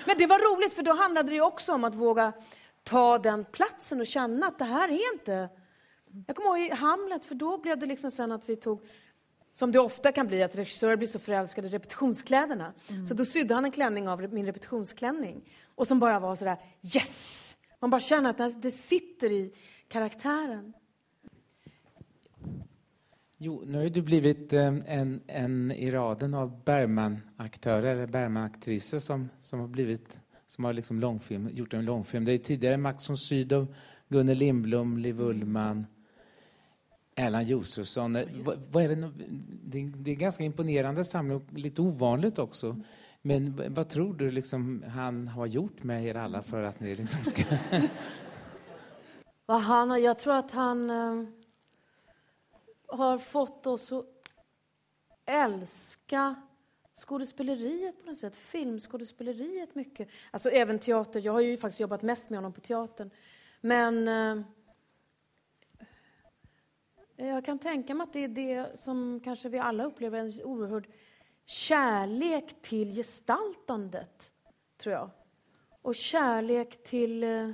Men det var roligt för då handlade det ju också om att våga ta den platsen och känna att det här är inte... Jag kommer ihåg i Hamlet, för då blev det liksom sen att vi tog som det ofta kan bli, att regissörer blir så förälskade i repetitionskläderna. Så då sydde han en klänning av min repetitionsklänning. Och som bara var sådär, yes! Man bara känner att det- sitter i karaktären. Jo, nu har du blivit eh, en, en i raden av Bergman-aktörer eller Bergman-aktriser som, som har blivit som har liksom långfilm, gjort en långfilm. Det är tidigare Max von Sydow, Gunnel Lindblom, Liv Ullmann, Erland Josefsson. Vad, vad är det, det, är- det är ganska imponerande samling och lite ovanligt också. Men v- vad tror du liksom han har gjort med er alla för att ni liksom ska... Vad han, jag tror att han eh, har fått oss att älska skådespeleriet på något sätt, filmskådespeleriet mycket. Alltså även teater, jag har ju faktiskt jobbat mest med honom på teatern. Men eh, Eh, jag kan tänka mig att det är det som kanske vi alla upplever, en oerhörd kärlek till gestaltandet, tror jag. Och kärlek till eh,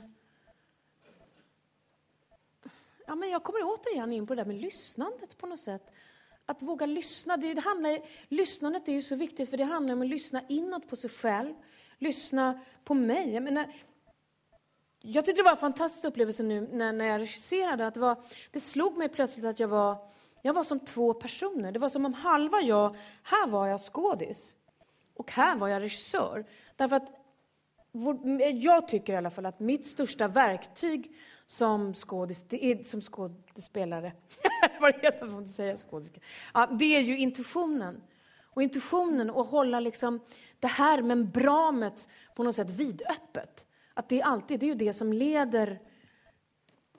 Ja, men jag kommer återigen in på det där med lyssnandet på något sätt. Att våga lyssna. Det handlar, lyssnandet är ju så viktigt för det handlar om att lyssna inåt på sig själv. Lyssna på mig. Jag, menar, jag tyckte det var en fantastisk upplevelse nu när, när jag regisserade. Att det, var, det slog mig plötsligt att jag var, jag var som två personer. Det var som om halva jag, här var jag skådis och här var jag regissör. Därför att vår, jag tycker i alla fall att mitt största verktyg som, skådis, det är, som skådespelare, vad det man får inte säga skådespelare, ja, det är ju intuitionen. Och intuitionen och hålla liksom det här membranet på något sätt vidöppet. Att det alltid, det är ju det som leder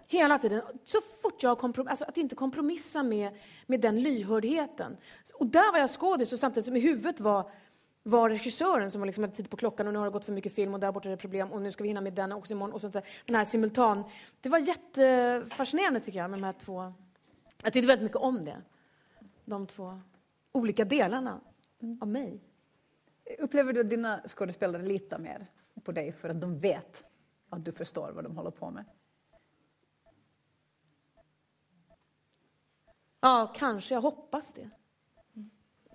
hela tiden, så fort jag komprom, alltså att inte kompromissa med, med den lyhördheten. Och där var jag skådis och samtidigt som i huvudet var var regissören som var liksom hade tid på klockan och nu har det gått för mycket film och där borta är det problem och nu ska vi hinna med den också imorgon. Och så, den här simultan. Det var jättefascinerande tycker jag med de här två. Jag tyckte väldigt mycket om det. De två olika delarna av mig. Upplever du att dina skådespelare litar mer på dig för att de vet att du förstår vad de håller på med? Ja, kanske. Jag hoppas det.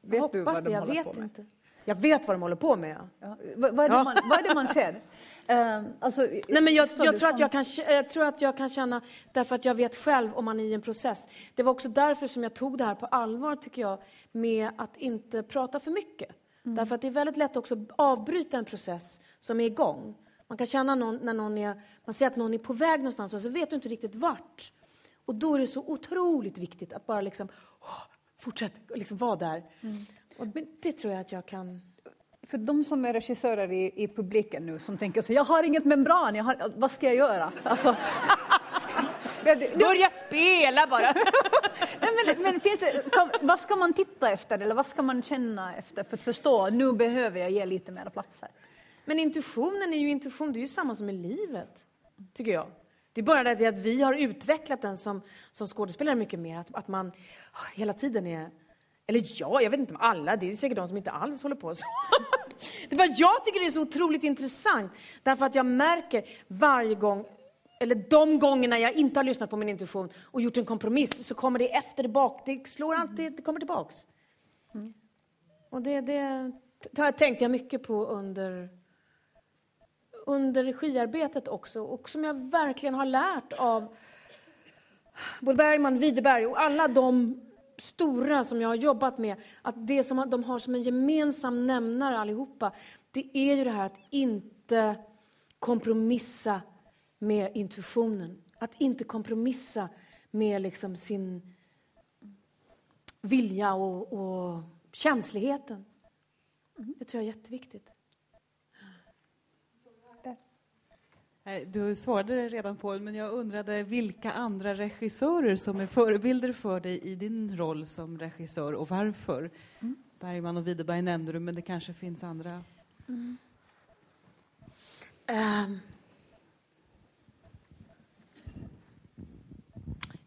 Jag Vet hoppas du vad de det. Jag vet inte. Jag vet vad de håller på med. Ja. Vad, vad, är Ja. man, vad är det man ser? Eh, alltså, Nej, men jag, jag, du tror att jag, kan, jag tror att jag kan känna, därför att jag vet själv om man är i en process. Det var också därför som jag tog det här på allvar, tycker jag, med att inte prata för mycket. Mm. Därför att det är väldigt lätt också att avbryta en process som är igång. Man kan känna någon, när någon är, man ser att någon är på väg någonstans och så vet du inte riktigt vart. Och då är det så otroligt viktigt att bara liksom, åh, fortsätt liksom vara där. Och det tror jag att jag kan... För de som är regissörer i, i publiken nu som tänker så jag har inget membran, jag har, vad ska jag göra? Alltså, Börja spela bara! Nej, men, men finns det, kan, vad ska man titta efter eller vad ska man känna efter för att förstå nu behöver jag ge lite mer plats här? Men intuitionen är ju intuition, det är ju samma som i livet, tycker jag. Det är bara det att vi har utvecklat den som, som skådespelare mycket mer, att, att man hela tiden är... Eller ja, jag vet inte om alla, det är säkert de som inte alls håller på så. Det är bara jag tycker det är så otroligt intressant, därför att jag märker varje gång eller de gångerna jag inte har lyssnat på min intuition och gjort en kompromiss så kommer det efter bak. Det slår alltid, det kommer tillbaks. Mm. Och det, det, det här tänkte jag mycket på under, under regiarbetet också och som jag verkligen har lärt av både Bergman, Widerberg och alla de stora som jag har jobbat med, att det som de har som en gemensam nämnare allihopa, det är ju det här att inte kompromissa med intuitionen. Att inte kompromissa med liksom sin vilja och, och känsligheten. Det tror jag är jätteviktigt. Du svarade redan på men jag undrade vilka andra regissörer som är förebilder för dig i din roll som regissör och varför? Bergman och Widerberg nämnde du, men det kanske finns andra? Ehm.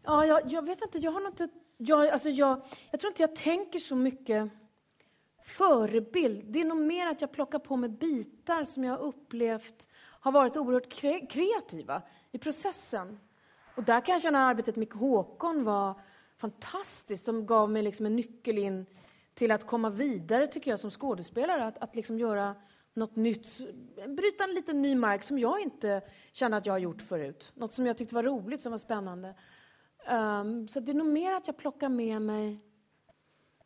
Ja, jag, jag vet inte, jag har inte... Jag, alltså jag, jag tror inte jag tänker så mycket förebild. Det är nog mer att jag plockar på mig bitar som jag har upplevt har varit oerhört kre, kreativa i processen. Och där kan jag känna arbetet med Håkon var fantastiskt, som gav mig liksom en nyckel in till att komma vidare, tycker jag, som skådespelare. Att, att liksom göra något nytt, bryta en liten ny mark som jag inte kände att jag har gjort förut. Något som jag tyckte var roligt, som var spännande. Um, så det är nog mer att jag plockar med mig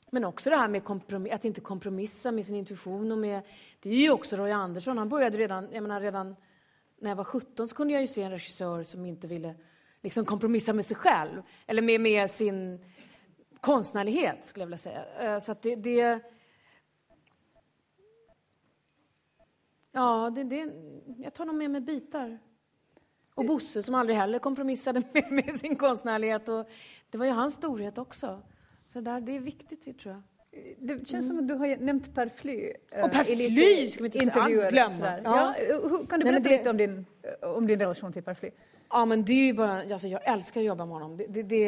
men också det här med att inte kompromissa med sin intuition. Och med, det är ju också Roy Andersson. Han började redan, jag menar redan när jag var 17 så kunde jag ju se en regissör som inte ville liksom kompromissa med sig själv. Eller med, med sin konstnärlighet, skulle jag vilja säga. Ehm, så att det... det ja, det, det, jag tar nog med mig bitar. Och Bosse som aldrig heller kompromissade med, med sin konstnärlighet. Och det var ju hans storhet också. Så där, det är viktigt, tror jag. Det känns som att du har nämnt Per Fly. eh, Och Per Fly ska vi inte alls glömma. Ja. Ja. hur- kan du berätta det- lite om din, om din relation till Per Fly? Ja, men det är ju bara, alltså jag älskar att jobba med honom. Det, det, det,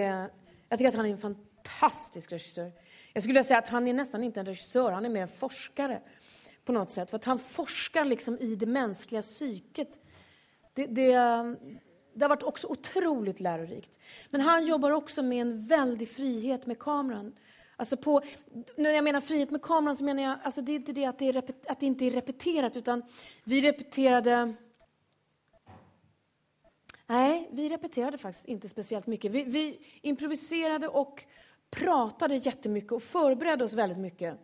jag tycker att han är en fantastisk regissör. Jag skulle säga att han är nästan inte en regissör, han är mer en forskare på något sätt. För att han forskar liksom i det mänskliga psyket. Det, det, det har varit också otroligt lärorikt. Men han jobbar också med en väldig frihet med kameran. Alltså på, när jag menar frihet med kameran så menar jag, alltså det är inte det att det, är repet, att det inte är repeterat, utan vi repeterade Nej, vi repeterade faktiskt inte speciellt mycket. Vi, vi improviserade och pratade jättemycket och förberedde oss väldigt mycket.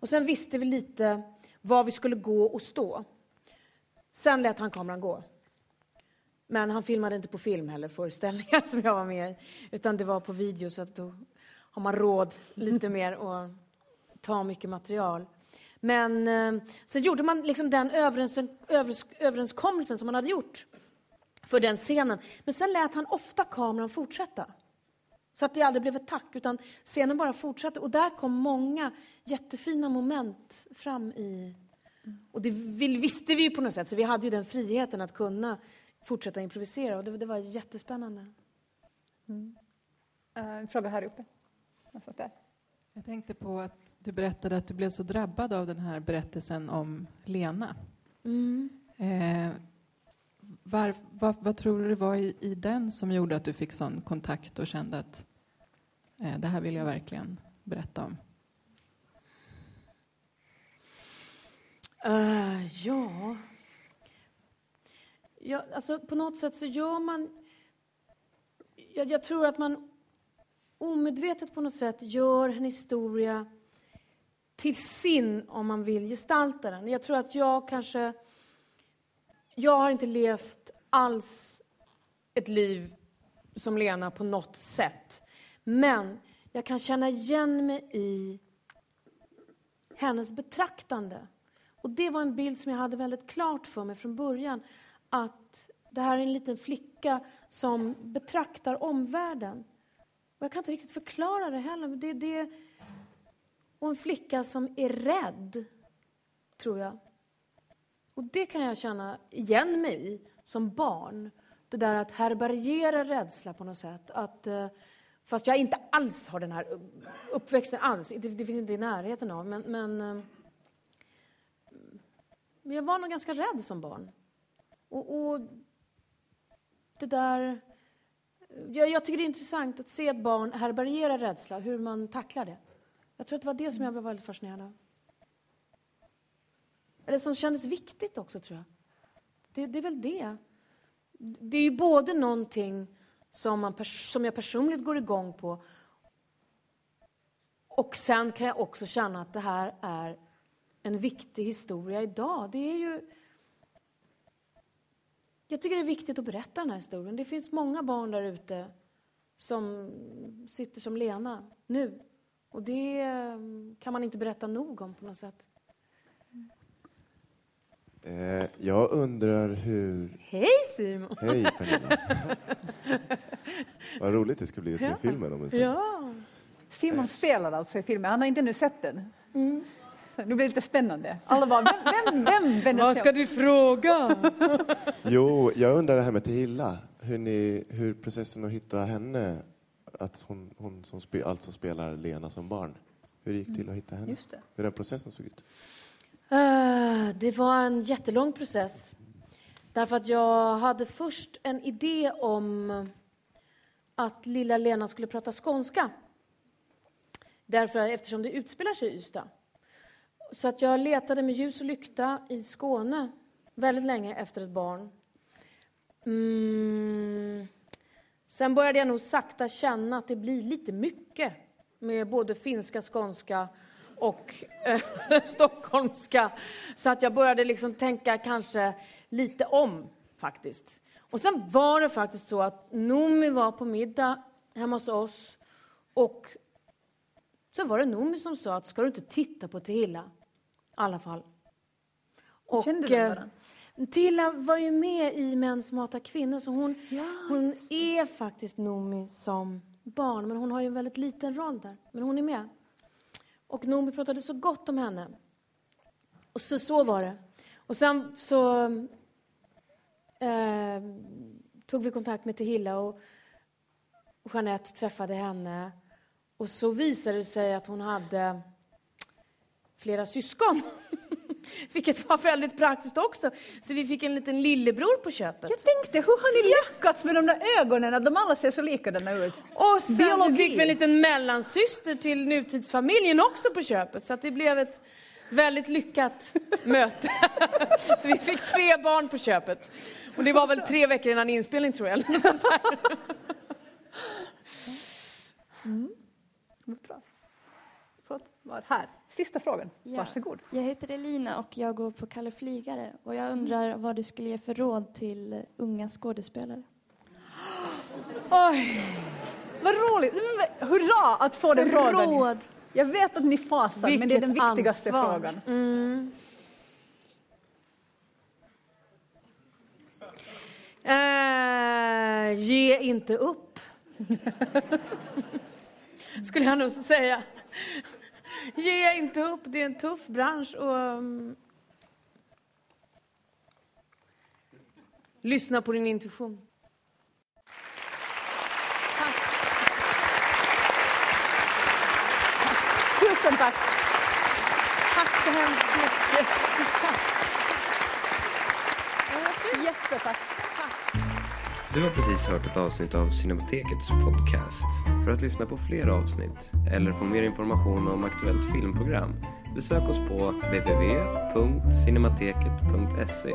Och sen visste vi lite var vi skulle gå och stå. Sen lät han kameran gå. Men han filmade inte på film heller, föreställningar som jag var med i. Utan det var på video, så att då har man råd lite mer och ta mycket material. Men eh, sen gjorde man liksom den överens, övers, överenskommelsen som man hade gjort för den scenen. Men sen lät han ofta kameran fortsätta. Så att det aldrig blev ett tack, utan scenen bara fortsatte. Och där kom många jättefina moment fram i... Och det visste vi ju på något sätt, så vi hade ju den friheten att kunna fortsätta improvisera. Och det, det var jättespännande. Mm. Uh, en fråga här uppe. Där. Jag tänkte på att du berättade att du blev så drabbad av den här berättelsen om Lena. Mm. Eh, var, var, vad tror du det var i, i, den som gjorde att du fick sån kontakt och kände att eh, det här vill jag verkligen berätta om? Uh, ja ja alltså, på något sätt så gör man... Jag, jag tror att man omedvetet på något sätt gör en historia till sin om man vill gestalta den. Jag tror att jag kanske... Jag har inte levt alls ett liv som Lena på något sätt. Men jag kan känna igen mig i hennes betraktande. Och det var en bild som jag hade väldigt klart för mig från början. Att det här är en liten flicka som betraktar omvärlden. Och jag kan inte riktigt förklara det heller. Det, det, och en flicka som är rädd, tror jag. Och det kan jag känna igen mig i som barn. Det där att härbärgera rädsla på något sätt. Att, eh, fast jag inte alls har den här uppväxten alls. Det, det finns inte i närheten av. Men, men, eh, men jag var nog ganska rädd som barn. Och, och det där jag, jag, tycker det är intressant att se ett barn härbärgera rädsla, hur man tacklar det. Jag tror att det var det som jag blev väldigt fascinerad av. Eller som kändes viktigt också, tror jag. Det, det är väl det. Det är ju både någonting som, man, som jag personligt går igång på och sen kan jag också känna att det här är en viktig historia idag. Det är ju jag tycker det är viktigt att berätta den här historien. Det finns många barn där ute som sitter som Lena nu. Och det mm, kan man inte berätta nog om på något sätt. Eh, jag undrar hur... Hej Simon! Hej Pernilla! Vad roligt det ska bli att se ja. filmen om en stund. Ja. Simon spelar alltså i filmen. Han har inte ännu sett den. Mm. Nu blir det lite spännande. Alla bara, vem, vem, vem Vad ska du fråga? jo, jag undrar det här med Tehilla. Hur, ni, hur processen att hitta henne, att hon, hon som spe, alltså spelar Lena som barn. Hur det gick till att hitta henne? Just det. Hur den processen såg ut? Uh, det var en jättelång process. Därför att jag hade först en idé om att lilla Lena skulle prata skånska. Därför, eftersom det utspelar sig i Ystad. Så att jag letade med ljus och lykta i Skåne väldigt länge efter ett barn. Mm. Sen började jag nog sakta känna att det blir lite mycket med både finska, skånska och äh, stockholmska. Så att jag började liksom tänka kanske lite om, faktiskt. Och sen var det faktiskt så att Noomi var på middag hemma hos oss och så var det Noomi som sa att ska du inte titta på Tehilla? Alla fall. Och, Kände du varandra? Eh, Tilla var ju med i Män som hatar kvinnor, så hon, ja, hon är faktiskt Nomi som barn, men hon har ju en väldigt liten roll där. Men hon är med. Och Nomi pratade så gott om henne. Och så, så var det. Och sen så eh, tog vi kontakt med Tehilla och Jeanette träffade henne. Och så visade det sig att hon hade flera syskon. Vilket var väldigt praktiskt också. Så vi fick en liten lillebror på köpet. Jag tänkte, hur har ni lyckats med de där ögonen, att de alla ser så likadana ut? Och sen så fick vi en liten mellansyster till nutidsfamiljen också på köpet. Så det blev ett väldigt lyckat möte. så vi fick tre barn på köpet. Och det var väl tre veckor innan inspelning tror jag. Mm. Bra. Förlåt, var här. Sista frågan. Ja. Varsågod. Jag heter Elina och jag går på Kalle Flygare. Och jag undrar vad du skulle ge för råd till unga skådespelare. Oj, vad roligt! Hurra att få den råden. råd. Jag vet att ni fasar, men det är den Vilket viktigaste ansvar. frågan. Mm. Eh, ge inte upp. Skulle jag nog säga. Ge inte upp, det är en tuff bransch. Och, um, lyssna på din intuition. Tack! Tusen tack! Tack så hemskt mycket. Jättetack. Du har precis hört ett avsnitt av Cinematekets podcast. För att lyssna på fler avsnitt eller få mer information om aktuellt filmprogram besök oss på www.cinemateket.se